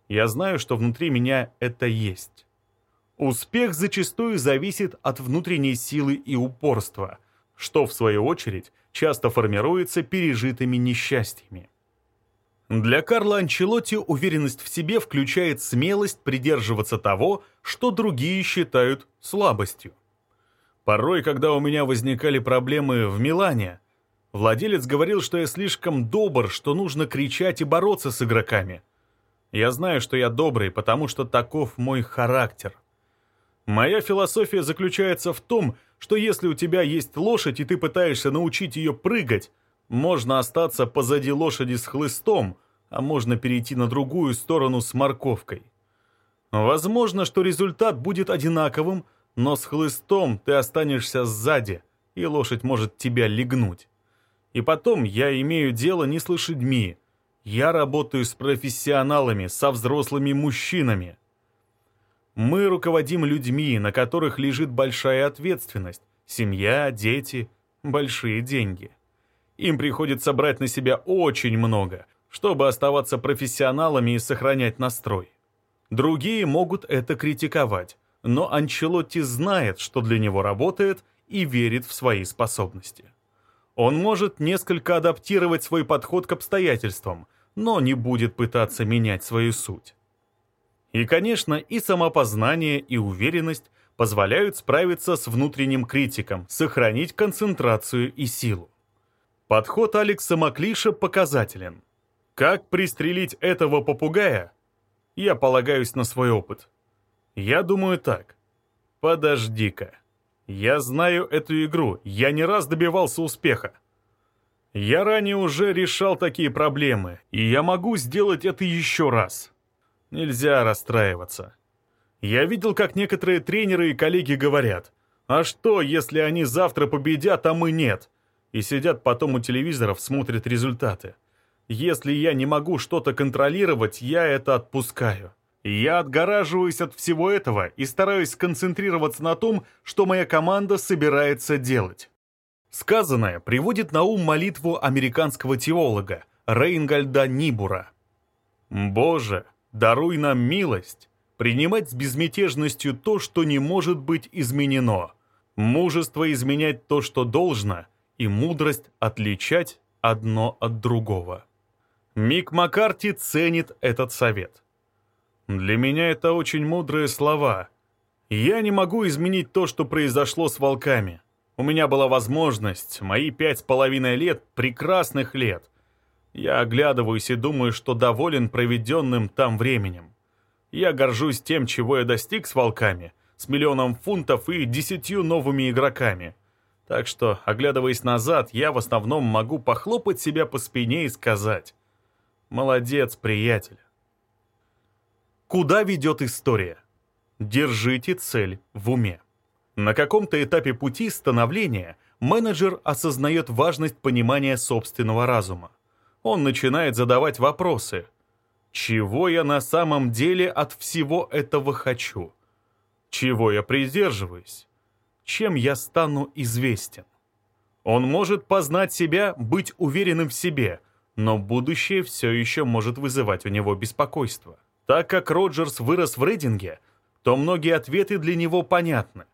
Я знаю, что внутри меня это есть. Успех зачастую зависит от внутренней силы и упорства, что, в свою очередь, часто формируется пережитыми несчастьями. Для Карла Анчелотти уверенность в себе включает смелость придерживаться того, что другие считают слабостью. Порой, когда у меня возникали проблемы в Милане, владелец говорил, что я слишком добр, что нужно кричать и бороться с игроками. Я знаю, что я добрый, потому что таков мой характер. Моя философия заключается в том, что если у тебя есть лошадь и ты пытаешься научить ее прыгать, можно остаться позади лошади с хлыстом, а можно перейти на другую сторону с морковкой. Возможно, что результат будет одинаковым, но с хлыстом ты останешься сзади, и лошадь может тебя легнуть. И потом я имею дело не с лошадьми. Я работаю с профессионалами, со взрослыми мужчинами. Мы руководим людьми, на которых лежит большая ответственность. Семья, дети, большие деньги. Им приходится брать на себя очень много, чтобы оставаться профессионалами и сохранять настрой. Другие могут это критиковать, но Анчелотти знает, что для него работает, и верит в свои способности. Он может несколько адаптировать свой подход к обстоятельствам, но не будет пытаться менять свою суть. И, конечно, и самопознание, и уверенность позволяют справиться с внутренним критиком, сохранить концентрацию и силу. Подход Алекса Маклиша показателен. Как пристрелить этого попугая? Я полагаюсь на свой опыт. Я думаю так. Подожди-ка. Я знаю эту игру, я не раз добивался успеха. Я ранее уже решал такие проблемы, и я могу сделать это еще раз. Нельзя расстраиваться. Я видел, как некоторые тренеры и коллеги говорят, а что, если они завтра победят, а мы нет? И сидят потом у телевизоров, смотрят результаты. Если я не могу что-то контролировать, я это отпускаю. Я отгораживаюсь от всего этого и стараюсь сконцентрироваться на том, что моя команда собирается делать. Сказанное приводит на ум молитву американского теолога Рейнгальда Нибура. «Боже, даруй нам милость, принимать с безмятежностью то, что не может быть изменено, мужество изменять то, что должно, и мудрость отличать одно от другого». Мик Маккарти ценит этот совет. Для меня это очень мудрые слова. Я не могу изменить то, что произошло с волками. У меня была возможность, мои пять с половиной лет, прекрасных лет. Я оглядываюсь и думаю, что доволен проведенным там временем. Я горжусь тем, чего я достиг с волками, с миллионом фунтов и десятью новыми игроками. Так что, оглядываясь назад, я в основном могу похлопать себя по спине и сказать Молодец, приятель. Куда ведет история? Держите цель в уме. На каком-то этапе пути становления менеджер осознает важность понимания собственного разума. Он начинает задавать вопросы. Чего я на самом деле от всего этого хочу? Чего я придерживаюсь? Чем я стану известен? Он может познать себя, быть уверенным в себе – но будущее все еще может вызывать у него беспокойство. Так как Роджерс вырос в Рейдинге, то многие ответы для него понятны.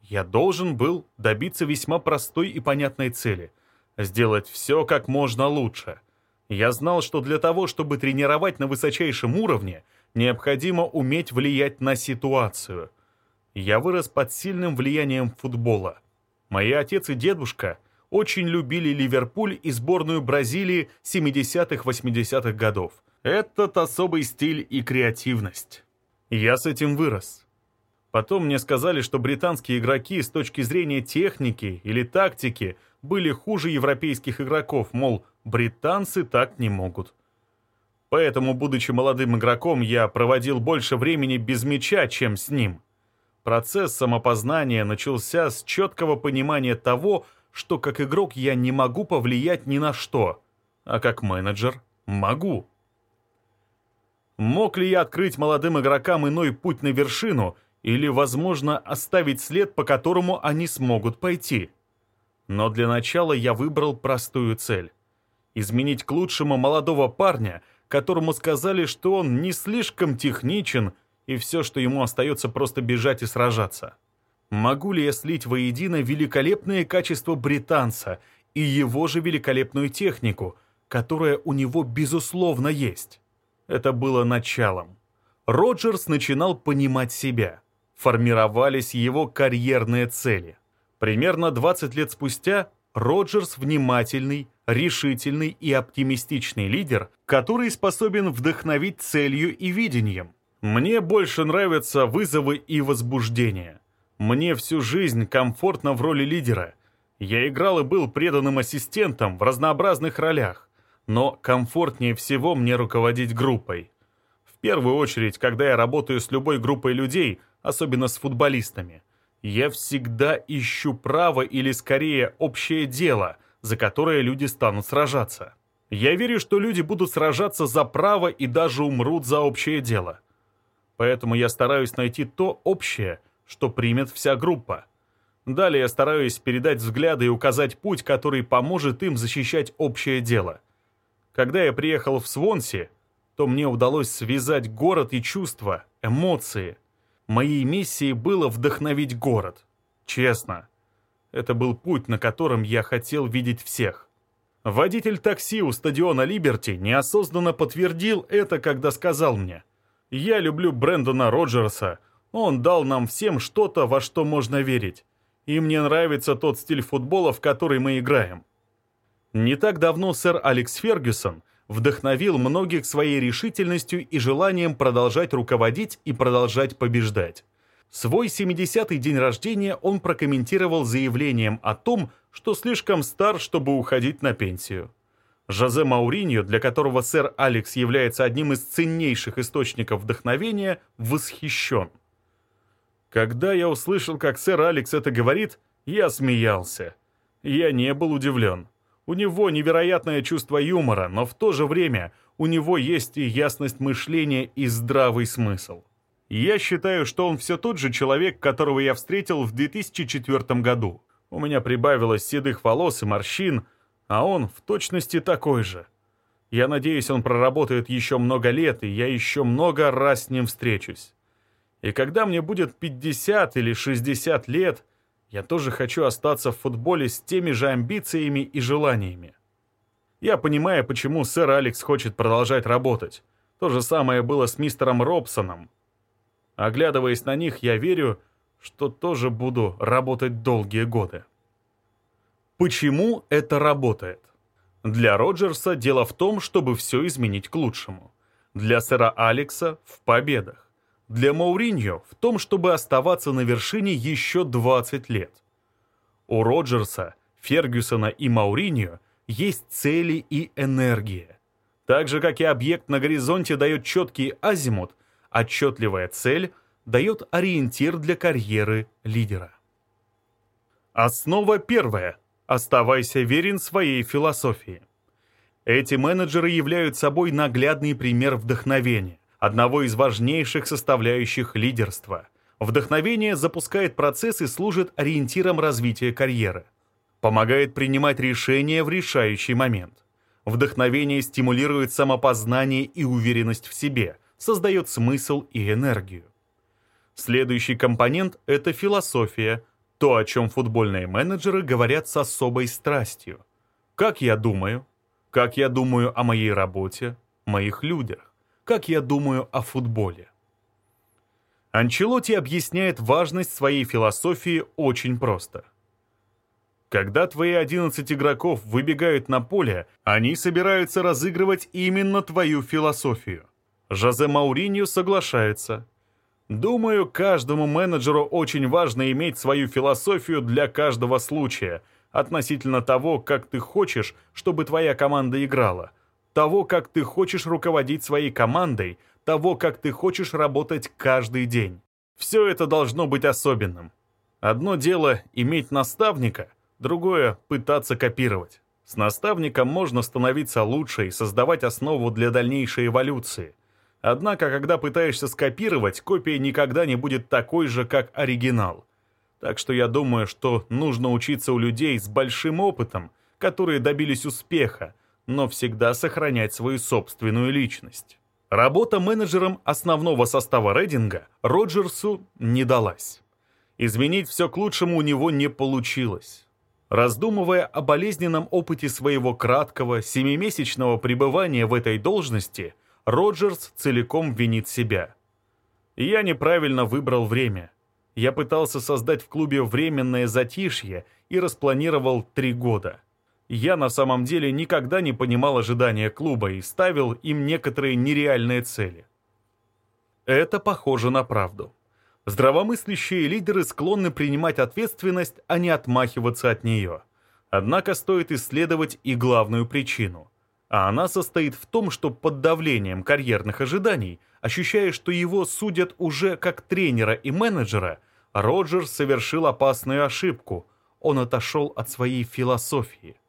Я должен был добиться весьма простой и понятной цели – сделать все как можно лучше. Я знал, что для того, чтобы тренировать на высочайшем уровне, Необходимо уметь влиять на ситуацию. Я вырос под сильным влиянием футбола. Мои отец и дедушка очень любили Ливерпуль и сборную Бразилии 70-80-х годов. Этот особый стиль и креативность. Я с этим вырос. Потом мне сказали, что британские игроки с точки зрения техники или тактики были хуже европейских игроков, мол, британцы так не могут. Поэтому, будучи молодым игроком, я проводил больше времени без мяча, чем с ним. Процесс самопознания начался с четкого понимания того, что как игрок я не могу повлиять ни на что, а как менеджер могу. Мог ли я открыть молодым игрокам иной путь на вершину или, возможно, оставить след, по которому они смогут пойти? Но для начала я выбрал простую цель — изменить к лучшему молодого парня, которому сказали, что он не слишком техничен, и все, что ему остается, просто бежать и сражаться. Могу ли я слить воедино великолепные качества британца и его же великолепную технику, которая у него безусловно есть? Это было началом. Роджерс начинал понимать себя. Формировались его карьерные цели. Примерно 20 лет спустя Роджерс внимательный, решительный и оптимистичный лидер, который способен вдохновить целью и видением. Мне больше нравятся вызовы и возбуждения. Мне всю жизнь комфортно в роли лидера. Я играл и был преданным ассистентом в разнообразных ролях, но комфортнее всего мне руководить группой. В первую очередь, когда я работаю с любой группой людей, особенно с футболистами, я всегда ищу право или скорее общее дело, за которое люди станут сражаться. Я верю, что люди будут сражаться за право и даже умрут за общее дело. Поэтому я стараюсь найти то общее, что примет вся группа. Далее я стараюсь передать взгляды и указать путь, который поможет им защищать общее дело. Когда я приехал в Свонси, то мне удалось связать город и чувства, эмоции. Моей миссией было вдохновить город. Честно. Это был путь, на котором я хотел видеть всех. Водитель такси у стадиона Либерти неосознанно подтвердил это, когда сказал мне, «Я люблю Брэндона Роджерса, он дал нам всем что-то, во что можно верить. И мне нравится тот стиль футбола, в который мы играем. Не так давно сэр Алекс Фергюсон вдохновил многих своей решительностью и желанием продолжать руководить и продолжать побеждать. Свой 70-й день рождения он прокомментировал заявлением о том, что слишком стар, чтобы уходить на пенсию. Жозе Мауриньо, для которого сэр Алекс является одним из ценнейших источников вдохновения, восхищен – когда я услышал, как сэр Алекс это говорит, я смеялся. Я не был удивлен. У него невероятное чувство юмора, но в то же время у него есть и ясность мышления, и здравый смысл. Я считаю, что он все тот же человек, которого я встретил в 2004 году. У меня прибавилось седых волос и морщин, а он в точности такой же. Я надеюсь, он проработает еще много лет, и я еще много раз с ним встречусь. И когда мне будет 50 или 60 лет, я тоже хочу остаться в футболе с теми же амбициями и желаниями. Я понимаю, почему сэр Алекс хочет продолжать работать. То же самое было с мистером Робсоном. Оглядываясь на них, я верю, что тоже буду работать долгие годы. Почему это работает? Для Роджерса дело в том, чтобы все изменить к лучшему. Для сэра Алекса — в победах для Мауриньо в том, чтобы оставаться на вершине еще 20 лет. У Роджерса, Фергюсона и Мауриньо есть цели и энергия. Так же, как и объект на горизонте дает четкий азимут, отчетливая цель дает ориентир для карьеры лидера. Основа первая. Оставайся верен своей философии. Эти менеджеры являются собой наглядный пример вдохновения одного из важнейших составляющих лидерства. Вдохновение запускает процесс и служит ориентиром развития карьеры. Помогает принимать решения в решающий момент. Вдохновение стимулирует самопознание и уверенность в себе, создает смысл и энергию. Следующий компонент – это философия, то, о чем футбольные менеджеры говорят с особой страстью. Как я думаю? Как я думаю о моей работе, моих людях? как я думаю о футболе. Анчелотти объясняет важность своей философии очень просто. Когда твои 11 игроков выбегают на поле, они собираются разыгрывать именно твою философию. Жозе Мауриньо соглашается. Думаю, каждому менеджеру очень важно иметь свою философию для каждого случая, относительно того, как ты хочешь, чтобы твоя команда играла, того, как ты хочешь руководить своей командой, того, как ты хочешь работать каждый день. Все это должно быть особенным. Одно дело иметь наставника, другое — пытаться копировать. С наставником можно становиться лучше и создавать основу для дальнейшей эволюции. Однако, когда пытаешься скопировать, копия никогда не будет такой же, как оригинал. Так что я думаю, что нужно учиться у людей с большим опытом, которые добились успеха, но всегда сохранять свою собственную личность. Работа менеджером основного состава Рейдинга Роджерсу не далась. Изменить все к лучшему у него не получилось. Раздумывая о болезненном опыте своего краткого, семимесячного пребывания в этой должности, Роджерс целиком винит себя. «Я неправильно выбрал время. Я пытался создать в клубе временное затишье и распланировал три года. Я на самом деле никогда не понимал ожидания клуба и ставил им некоторые нереальные цели. Это похоже на правду. Здравомыслящие лидеры склонны принимать ответственность, а не отмахиваться от нее. Однако стоит исследовать и главную причину. А она состоит в том, что под давлением карьерных ожиданий, ощущая, что его судят уже как тренера и менеджера, Роджер совершил опасную ошибку. Он отошел от своей философии.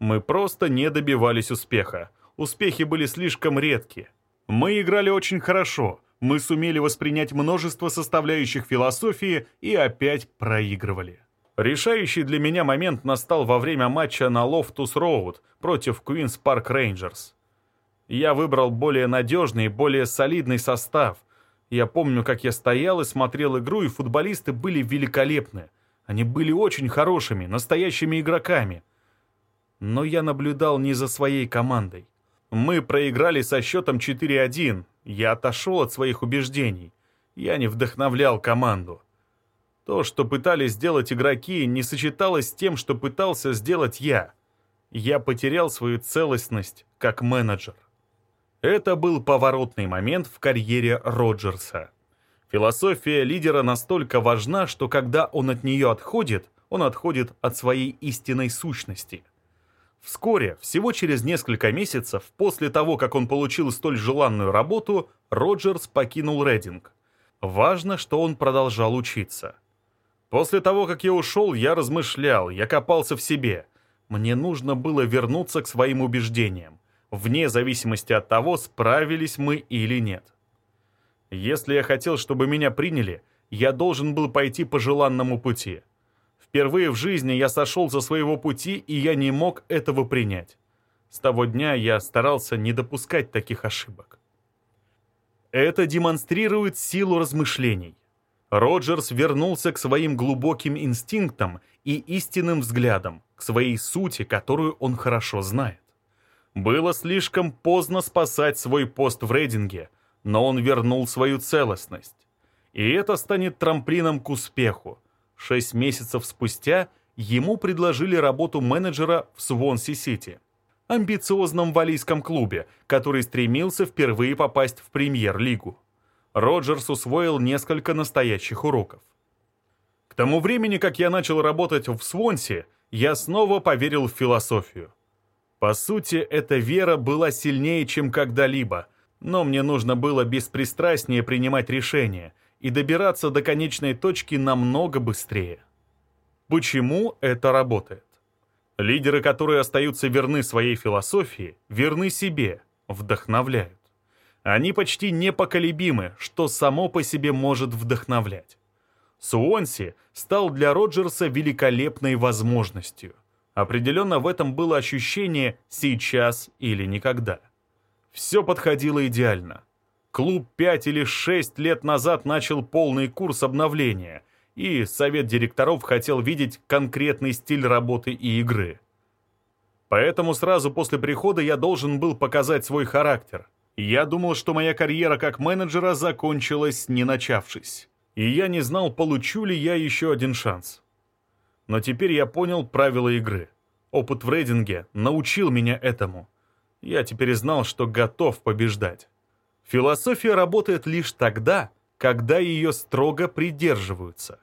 Мы просто не добивались успеха. Успехи были слишком редки. Мы играли очень хорошо. Мы сумели воспринять множество составляющих философии и опять проигрывали. Решающий для меня момент настал во время матча на Лофтус-Роуд против Куинс Парк Рейнджерс. Я выбрал более надежный, более солидный состав. Я помню, как я стоял и смотрел игру, и футболисты были великолепны. Они были очень хорошими, настоящими игроками но я наблюдал не за своей командой. Мы проиграли со счетом 4-1. Я отошел от своих убеждений. Я не вдохновлял команду. То, что пытались сделать игроки, не сочеталось с тем, что пытался сделать я. Я потерял свою целостность как менеджер. Это был поворотный момент в карьере Роджерса. Философия лидера настолько важна, что когда он от нее отходит, он отходит от своей истинной сущности – Вскоре, всего через несколько месяцев, после того, как он получил столь желанную работу, Роджерс покинул Рединг. Важно, что он продолжал учиться. После того, как я ушел, я размышлял, я копался в себе. Мне нужно было вернуться к своим убеждениям, вне зависимости от того, справились мы или нет. Если я хотел, чтобы меня приняли, я должен был пойти по желанному пути — Впервые в жизни я сошел со своего пути, и я не мог этого принять. С того дня я старался не допускать таких ошибок. Это демонстрирует силу размышлений. Роджерс вернулся к своим глубоким инстинктам и истинным взглядам, к своей сути, которую он хорошо знает. Было слишком поздно спасать свой пост в рейдинге, но он вернул свою целостность. И это станет трамплином к успеху, Шесть месяцев спустя ему предложили работу менеджера в Свонси-Сити, амбициозном валийском клубе, который стремился впервые попасть в премьер-лигу. Роджерс усвоил несколько настоящих уроков. К тому времени, как я начал работать в Свонси, я снова поверил в философию. По сути, эта вера была сильнее, чем когда-либо, но мне нужно было беспристрастнее принимать решения, и добираться до конечной точки намного быстрее. Почему это работает? Лидеры, которые остаются верны своей философии, верны себе, вдохновляют. Они почти непоколебимы, что само по себе может вдохновлять. Суонси стал для Роджерса великолепной возможностью. Определенно в этом было ощущение «сейчас или никогда». Все подходило идеально. Клуб пять или шесть лет назад начал полный курс обновления, и совет директоров хотел видеть конкретный стиль работы и игры. Поэтому сразу после прихода я должен был показать свой характер. Я думал, что моя карьера как менеджера закончилась, не начавшись. И я не знал, получу ли я еще один шанс. Но теперь я понял правила игры. Опыт в рейдинге научил меня этому. Я теперь знал, что готов побеждать. Философия работает лишь тогда, когда ее строго придерживаются.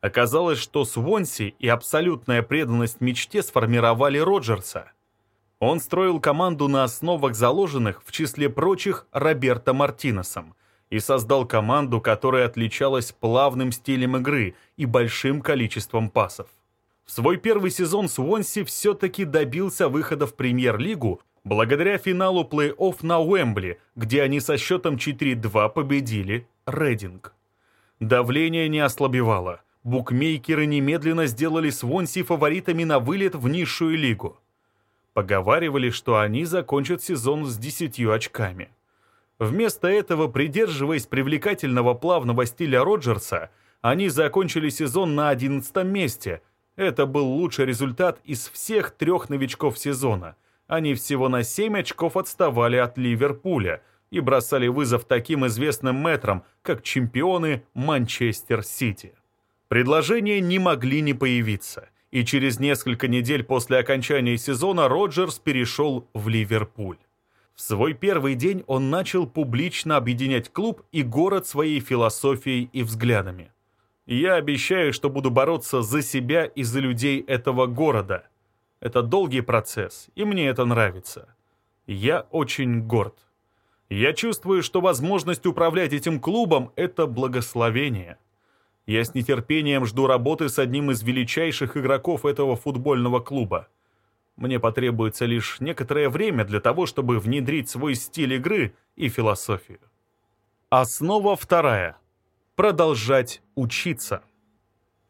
Оказалось, что Свонси и абсолютная преданность мечте сформировали Роджерса. Он строил команду на основах заложенных, в числе прочих, Роберто Мартинесом, и создал команду, которая отличалась плавным стилем игры и большим количеством пасов. В свой первый сезон Свонси все-таки добился выхода в премьер-лигу благодаря финалу плей-офф на Уэмбли, где они со счетом 4-2 победили Рейдинг. Давление не ослабевало. Букмекеры немедленно сделали Свонси фаворитами на вылет в низшую лигу. Поговаривали, что они закончат сезон с 10 очками. Вместо этого, придерживаясь привлекательного плавного стиля Роджерса, они закончили сезон на 11 месте. Это был лучший результат из всех трех новичков сезона. Они всего на 7 очков отставали от Ливерпуля и бросали вызов таким известным метрам, как чемпионы Манчестер Сити. Предложения не могли не появиться, и через несколько недель после окончания сезона Роджерс перешел в Ливерпуль. В свой первый день он начал публично объединять клуб и город своей философией и взглядами. «Я обещаю, что буду бороться за себя и за людей этого города. Это долгий процесс, и мне это нравится. Я очень горд. Я чувствую, что возможность управлять этим клубом — это благословение. Я с нетерпением жду работы с одним из величайших игроков этого футбольного клуба. Мне потребуется лишь некоторое время для того, чтобы внедрить свой стиль игры и философию. Основа вторая. Продолжать учиться.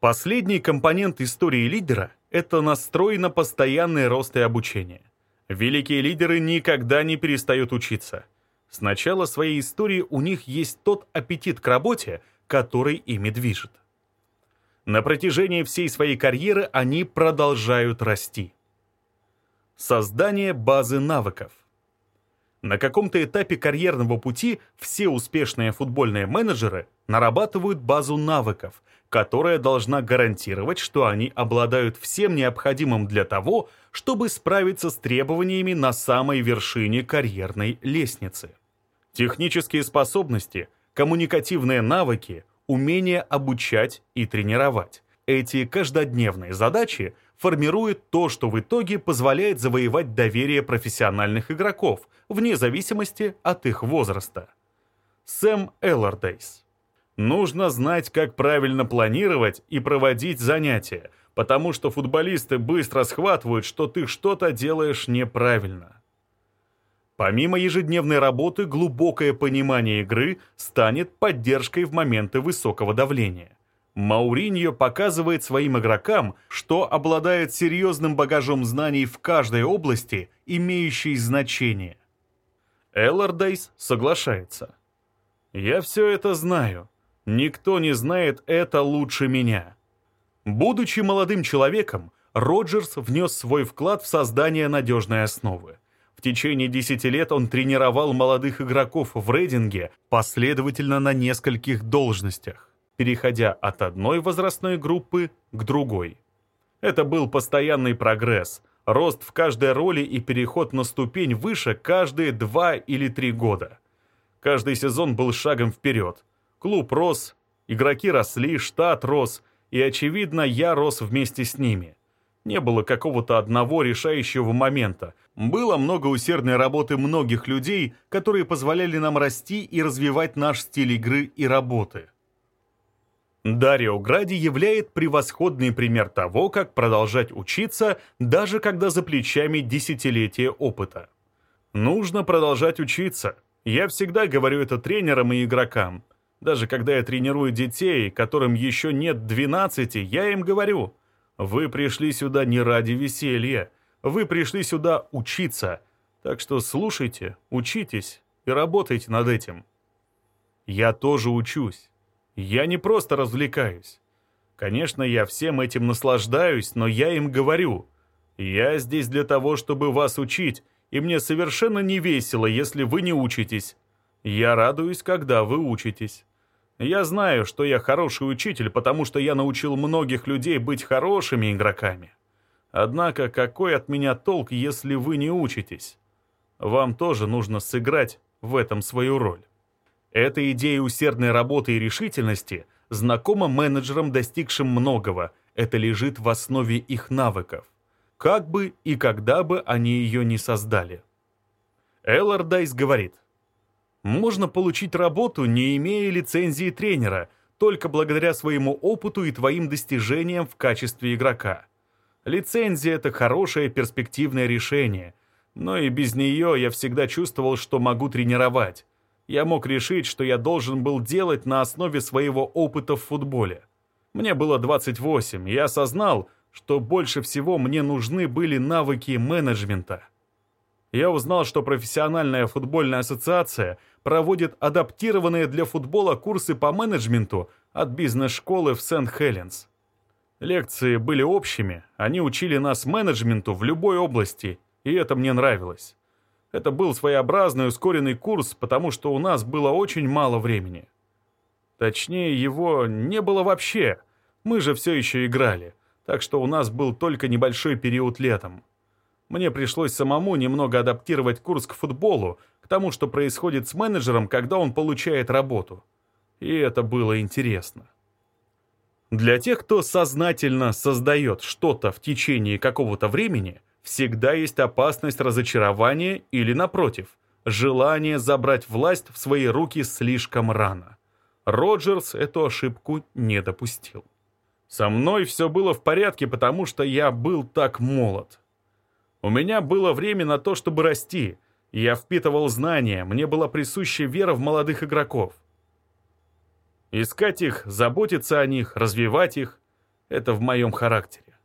Последний компонент истории лидера – это настрой на постоянный рост и обучение. Великие лидеры никогда не перестают учиться. С начала своей истории у них есть тот аппетит к работе, который ими движет. На протяжении всей своей карьеры они продолжают расти. Создание базы навыков. На каком-то этапе карьерного пути все успешные футбольные менеджеры нарабатывают базу навыков, которая должна гарантировать, что они обладают всем необходимым для того, чтобы справиться с требованиями на самой вершине карьерной лестницы. Технические способности, коммуникативные навыки, умение обучать и тренировать. Эти каждодневные задачи формирует то, что в итоге позволяет завоевать доверие профессиональных игроков, вне зависимости от их возраста. Сэм Эллардейс. Нужно знать, как правильно планировать и проводить занятия, потому что футболисты быстро схватывают, что ты что-то делаешь неправильно. Помимо ежедневной работы, глубокое понимание игры станет поддержкой в моменты высокого давления. Мауриньо показывает своим игрокам, что обладает серьезным багажом знаний в каждой области, имеющей значение. Эллардейс соглашается. «Я все это знаю. Никто не знает это лучше меня». Будучи молодым человеком, Роджерс внес свой вклад в создание надежной основы. В течение 10 лет он тренировал молодых игроков в рейдинге последовательно на нескольких должностях переходя от одной возрастной группы к другой. Это был постоянный прогресс, рост в каждой роли и переход на ступень выше каждые два или три года. Каждый сезон был шагом вперед. Клуб рос, игроки росли, штат рос, и, очевидно, я рос вместе с ними. Не было какого-то одного решающего момента. Было много усердной работы многих людей, которые позволяли нам расти и развивать наш стиль игры и работы. Дарио Гради являет превосходный пример того, как продолжать учиться, даже когда за плечами десятилетия опыта. Нужно продолжать учиться. Я всегда говорю это тренерам и игрокам. Даже когда я тренирую детей, которым еще нет 12, я им говорю, вы пришли сюда не ради веселья, вы пришли сюда учиться. Так что слушайте, учитесь и работайте над этим. Я тоже учусь. Я не просто развлекаюсь. Конечно, я всем этим наслаждаюсь, но я им говорю. Я здесь для того, чтобы вас учить, и мне совершенно не весело, если вы не учитесь. Я радуюсь, когда вы учитесь. Я знаю, что я хороший учитель, потому что я научил многих людей быть хорошими игроками. Однако какой от меня толк, если вы не учитесь? Вам тоже нужно сыграть в этом свою роль. Эта идея усердной работы и решительности знакома менеджерам, достигшим многого. Это лежит в основе их навыков. Как бы и когда бы они ее не создали. Эллардайс говорит, можно получить работу, не имея лицензии тренера, только благодаря своему опыту и твоим достижениям в качестве игрока. Лицензия — это хорошее перспективное решение, но и без нее я всегда чувствовал, что могу тренировать. Я мог решить, что я должен был делать на основе своего опыта в футболе. Мне было 28, и я осознал, что больше всего мне нужны были навыки менеджмента. Я узнал, что профессиональная футбольная ассоциация проводит адаптированные для футбола курсы по менеджменту от бизнес-школы в Сент-Хеленс. Лекции были общими, они учили нас менеджменту в любой области, и это мне нравилось. Это был своеобразный ускоренный курс, потому что у нас было очень мало времени. Точнее, его не было вообще. Мы же все еще играли, так что у нас был только небольшой период летом. Мне пришлось самому немного адаптировать курс к футболу, к тому, что происходит с менеджером, когда он получает работу. И это было интересно. Для тех, кто сознательно создает что-то в течение какого-то времени, всегда есть опасность разочарования или, напротив, желание забрать власть в свои руки слишком рано. Роджерс эту ошибку не допустил. Со мной все было в порядке, потому что я был так молод. У меня было время на то, чтобы расти. Я впитывал знания, мне была присуща вера в молодых игроков. Искать их, заботиться о них, развивать их — это в моем характере.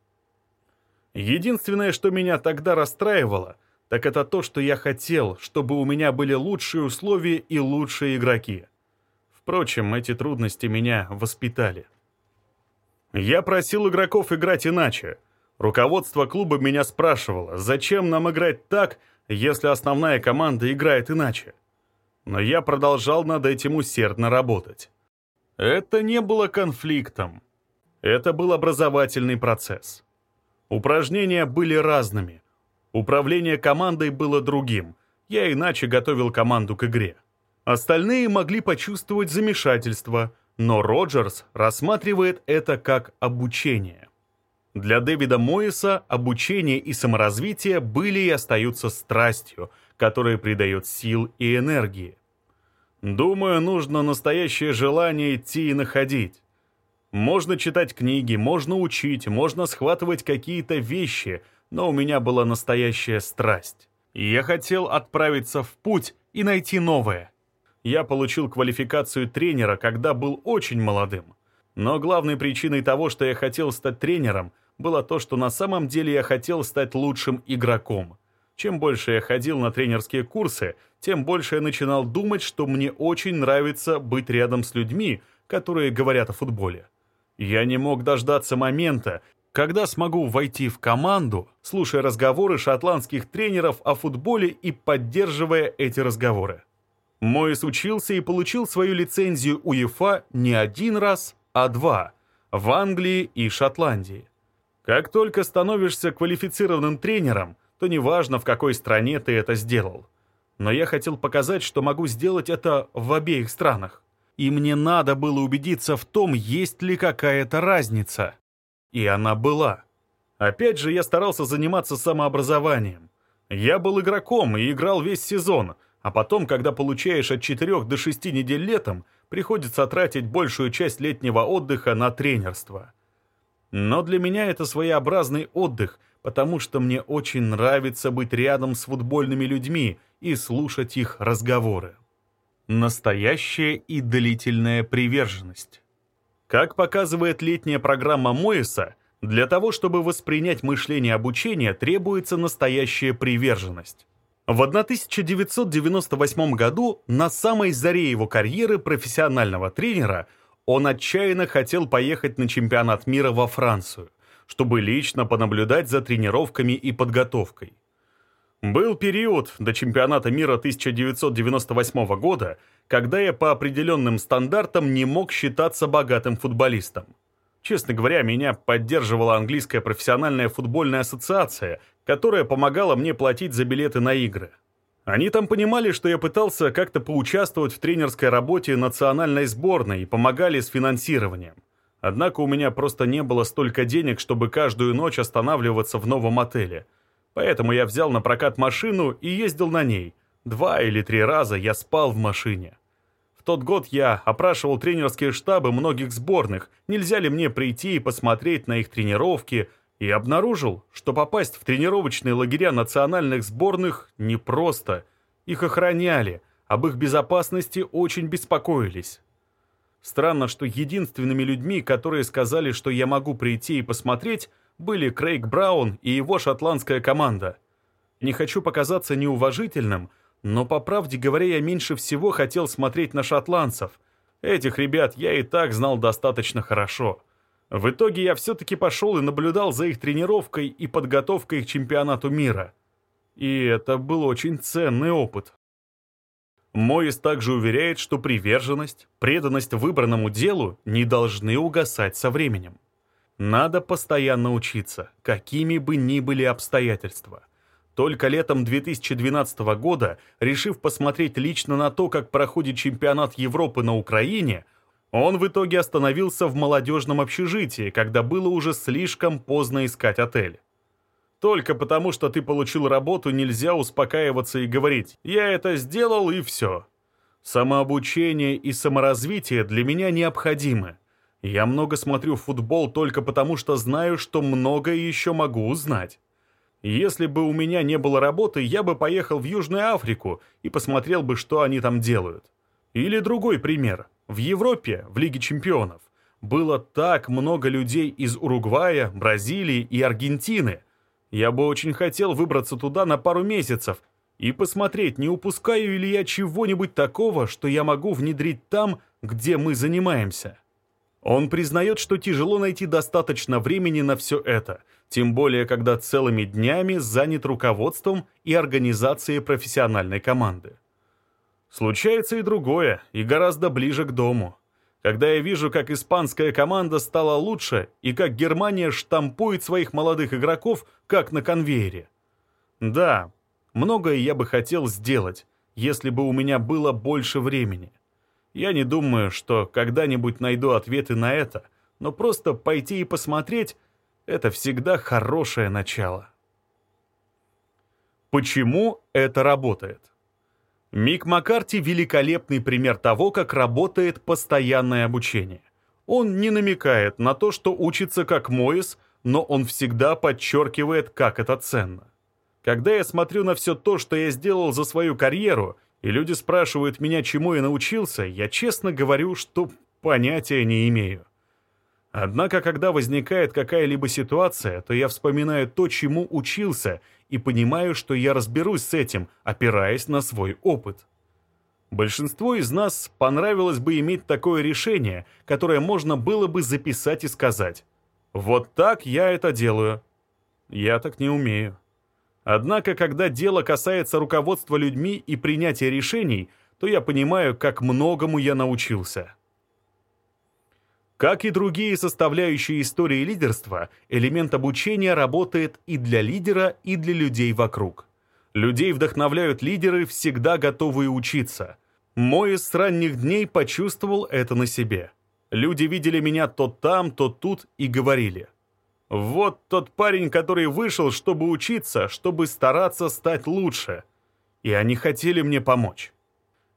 Единственное, что меня тогда расстраивало, так это то, что я хотел, чтобы у меня были лучшие условия и лучшие игроки. Впрочем, эти трудности меня воспитали. Я просил игроков играть иначе, Руководство клуба меня спрашивало, зачем нам играть так, если основная команда играет иначе. Но я продолжал над этим усердно работать. Это не было конфликтом. Это был образовательный процесс. Упражнения были разными. Управление командой было другим. Я иначе готовил команду к игре. Остальные могли почувствовать замешательство, но Роджерс рассматривает это как обучение. Для Дэвида Моиса обучение и саморазвитие были и остаются страстью, которая придает сил и энергии. Думаю, нужно настоящее желание идти и находить. Можно читать книги, можно учить, можно схватывать какие-то вещи, но у меня была настоящая страсть. Я хотел отправиться в путь и найти новое. Я получил квалификацию тренера, когда был очень молодым. Но главной причиной того, что я хотел стать тренером – было то, что на самом деле я хотел стать лучшим игроком. Чем больше я ходил на тренерские курсы, тем больше я начинал думать, что мне очень нравится быть рядом с людьми, которые говорят о футболе. Я не мог дождаться момента, когда смогу войти в команду, слушая разговоры шотландских тренеров о футболе и поддерживая эти разговоры. Моис учился и получил свою лицензию УЕФА не один раз, а два – в Англии и Шотландии. Как только становишься квалифицированным тренером, то неважно, в какой стране ты это сделал. Но я хотел показать, что могу сделать это в обеих странах. И мне надо было убедиться в том, есть ли какая-то разница. И она была. Опять же, я старался заниматься самообразованием. Я был игроком и играл весь сезон, а потом, когда получаешь от 4 до 6 недель летом, приходится тратить большую часть летнего отдыха на тренерство. Но для меня это своеобразный отдых, потому что мне очень нравится быть рядом с футбольными людьми и слушать их разговоры. Настоящая и длительная приверженность. Как показывает летняя программа Моиса, для того, чтобы воспринять мышление обучения, требуется настоящая приверженность. В 1998 году, на самой заре его карьеры профессионального тренера, он отчаянно хотел поехать на чемпионат мира во Францию, чтобы лично понаблюдать за тренировками и подготовкой. Был период до чемпионата мира 1998 года, когда я по определенным стандартам не мог считаться богатым футболистом. Честно говоря, меня поддерживала английская профессиональная футбольная ассоциация, которая помогала мне платить за билеты на игры. Они там понимали, что я пытался как-то поучаствовать в тренерской работе национальной сборной и помогали с финансированием. Однако у меня просто не было столько денег, чтобы каждую ночь останавливаться в новом отеле. Поэтому я взял на прокат машину и ездил на ней. Два или три раза я спал в машине. В тот год я опрашивал тренерские штабы многих сборных, нельзя ли мне прийти и посмотреть на их тренировки, и обнаружил, что попасть в тренировочные лагеря национальных сборных непросто. Их охраняли, об их безопасности очень беспокоились. Странно, что единственными людьми, которые сказали, что я могу прийти и посмотреть, были Крейг Браун и его шотландская команда. Не хочу показаться неуважительным, но, по правде говоря, я меньше всего хотел смотреть на шотландцев. Этих ребят я и так знал достаточно хорошо. В итоге я все-таки пошел и наблюдал за их тренировкой и подготовкой к чемпионату мира. И это был очень ценный опыт. Моис также уверяет, что приверженность, преданность выбранному делу не должны угасать со временем. Надо постоянно учиться, какими бы ни были обстоятельства. Только летом 2012 года, решив посмотреть лично на то, как проходит чемпионат Европы на Украине, он в итоге остановился в молодежном общежитии, когда было уже слишком поздно искать отель. Только потому, что ты получил работу, нельзя успокаиваться и говорить «я это сделал и все». Самообучение и саморазвитие для меня необходимы. Я много смотрю футбол только потому, что знаю, что многое еще могу узнать. Если бы у меня не было работы, я бы поехал в Южную Африку и посмотрел бы, что они там делают. Или другой пример. В Европе, в Лиге чемпионов, было так много людей из Уругвая, Бразилии и Аргентины – я бы очень хотел выбраться туда на пару месяцев и посмотреть, не упускаю ли я чего-нибудь такого, что я могу внедрить там, где мы занимаемся. Он признает, что тяжело найти достаточно времени на все это, тем более, когда целыми днями занят руководством и организацией профессиональной команды. Случается и другое, и гораздо ближе к дому когда я вижу, как испанская команда стала лучше и как Германия штампует своих молодых игроков, как на конвейере. Да, многое я бы хотел сделать, если бы у меня было больше времени. Я не думаю, что когда-нибудь найду ответы на это, но просто пойти и посмотреть — это всегда хорошее начало. Почему это работает? Мик Маккарти – великолепный пример того, как работает постоянное обучение. Он не намекает на то, что учится как Моис, но он всегда подчеркивает, как это ценно. Когда я смотрю на все то, что я сделал за свою карьеру, и люди спрашивают меня, чему я научился, я честно говорю, что понятия не имею. Однако, когда возникает какая-либо ситуация, то я вспоминаю то, чему учился, и понимаю, что я разберусь с этим, опираясь на свой опыт. Большинству из нас понравилось бы иметь такое решение, которое можно было бы записать и сказать. Вот так я это делаю. Я так не умею. Однако, когда дело касается руководства людьми и принятия решений, то я понимаю, как многому я научился. Как и другие составляющие истории лидерства, элемент обучения работает и для лидера, и для людей вокруг. Людей вдохновляют лидеры, всегда готовые учиться. Мой с ранних дней почувствовал это на себе. Люди видели меня то там, то тут и говорили. Вот тот парень, который вышел, чтобы учиться, чтобы стараться стать лучше. И они хотели мне помочь.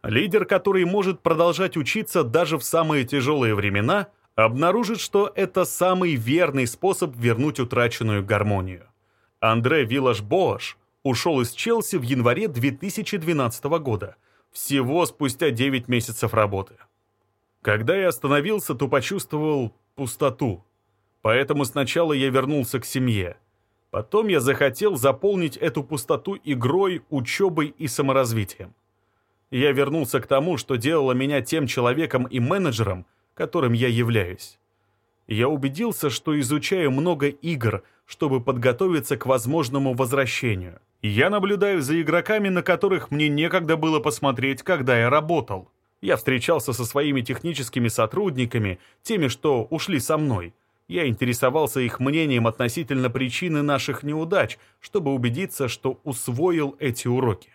Лидер, который может продолжать учиться даже в самые тяжелые времена – обнаружит, что это самый верный способ вернуть утраченную гармонию. Андре Виллаш-Боаш ушел из Челси в январе 2012 года, всего спустя 9 месяцев работы. Когда я остановился, то почувствовал пустоту. Поэтому сначала я вернулся к семье. Потом я захотел заполнить эту пустоту игрой, учебой и саморазвитием. Я вернулся к тому, что делало меня тем человеком и менеджером, которым я являюсь. Я убедился, что изучаю много игр, чтобы подготовиться к возможному возвращению. Я наблюдаю за игроками, на которых мне некогда было посмотреть, когда я работал. Я встречался со своими техническими сотрудниками, теми, что ушли со мной. Я интересовался их мнением относительно причины наших неудач, чтобы убедиться, что усвоил эти уроки.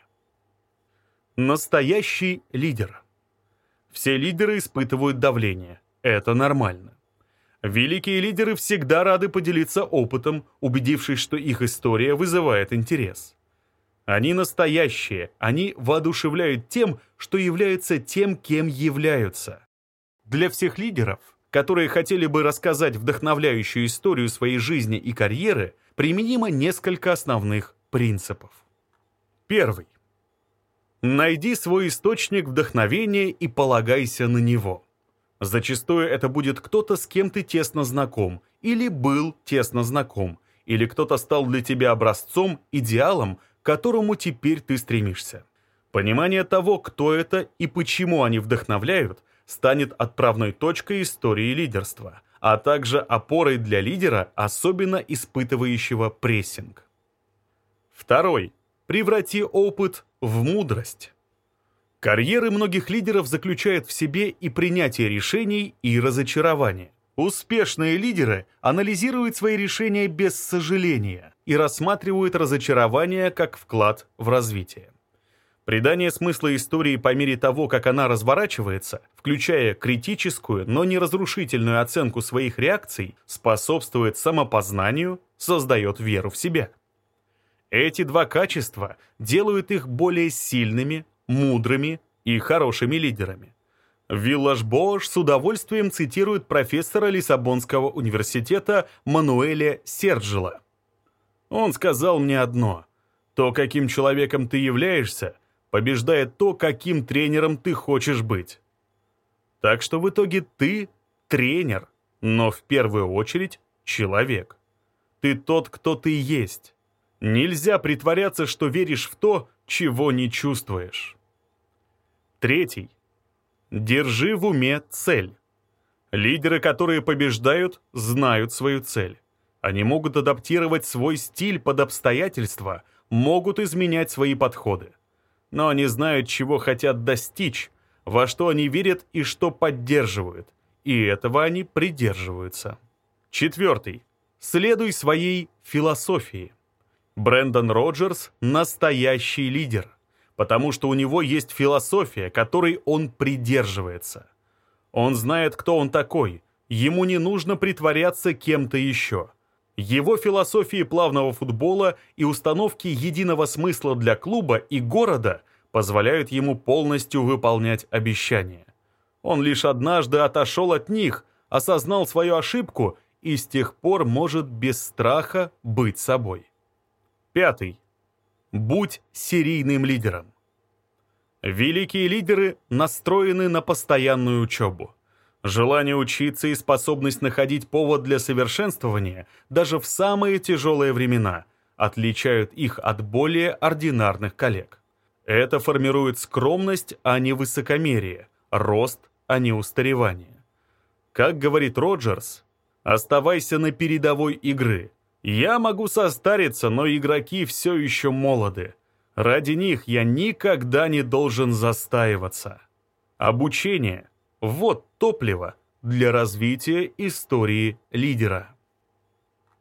Настоящий лидер. Все лидеры испытывают давление. Это нормально. Великие лидеры всегда рады поделиться опытом, убедившись, что их история вызывает интерес. Они настоящие, они воодушевляют тем, что являются тем, кем являются. Для всех лидеров, которые хотели бы рассказать вдохновляющую историю своей жизни и карьеры, применимо несколько основных принципов. Первый. Найди свой источник вдохновения и полагайся на него. Зачастую это будет кто-то, с кем ты тесно знаком, или был тесно знаком, или кто-то стал для тебя образцом, идеалом, к которому теперь ты стремишься. Понимание того, кто это и почему они вдохновляют, станет отправной точкой истории лидерства, а также опорой для лидера, особенно испытывающего прессинг. Второй. Преврати опыт в мудрость. Карьеры многих лидеров заключают в себе и принятие решений, и разочарование. Успешные лидеры анализируют свои решения без сожаления и рассматривают разочарование как вклад в развитие. Придание смысла истории по мере того, как она разворачивается, включая критическую, но не разрушительную оценку своих реакций, способствует самопознанию, создает веру в себя. Эти два качества делают их более сильными, мудрыми и хорошими лидерами. Виллаж Бош с удовольствием цитирует профессора Лиссабонского университета Мануэля Серджела. Он сказал мне одно. То, каким человеком ты являешься, побеждает то, каким тренером ты хочешь быть. Так что в итоге ты тренер, но в первую очередь человек. Ты тот, кто ты есть. Нельзя притворяться, что веришь в то, чего не чувствуешь. Третий. Держи в уме цель. Лидеры, которые побеждают, знают свою цель. Они могут адаптировать свой стиль под обстоятельства, могут изменять свои подходы. Но они знают, чего хотят достичь, во что они верят и что поддерживают. И этого они придерживаются. Четвертый. Следуй своей философии. Брэндон Роджерс – настоящий лидер потому что у него есть философия, которой он придерживается. Он знает, кто он такой, ему не нужно притворяться кем-то еще. Его философии плавного футбола и установки единого смысла для клуба и города позволяют ему полностью выполнять обещания. Он лишь однажды отошел от них, осознал свою ошибку и с тех пор может без страха быть собой. Пятый. Будь серийным лидером. Великие лидеры настроены на постоянную учебу. Желание учиться и способность находить повод для совершенствования даже в самые тяжелые времена отличают их от более ординарных коллег. Это формирует скромность, а не высокомерие, рост, а не устаревание. Как говорит Роджерс, оставайся на передовой игры – я могу состариться, но игроки все еще молоды. Ради них я никогда не должен застаиваться. Обучение – вот топливо для развития истории лидера.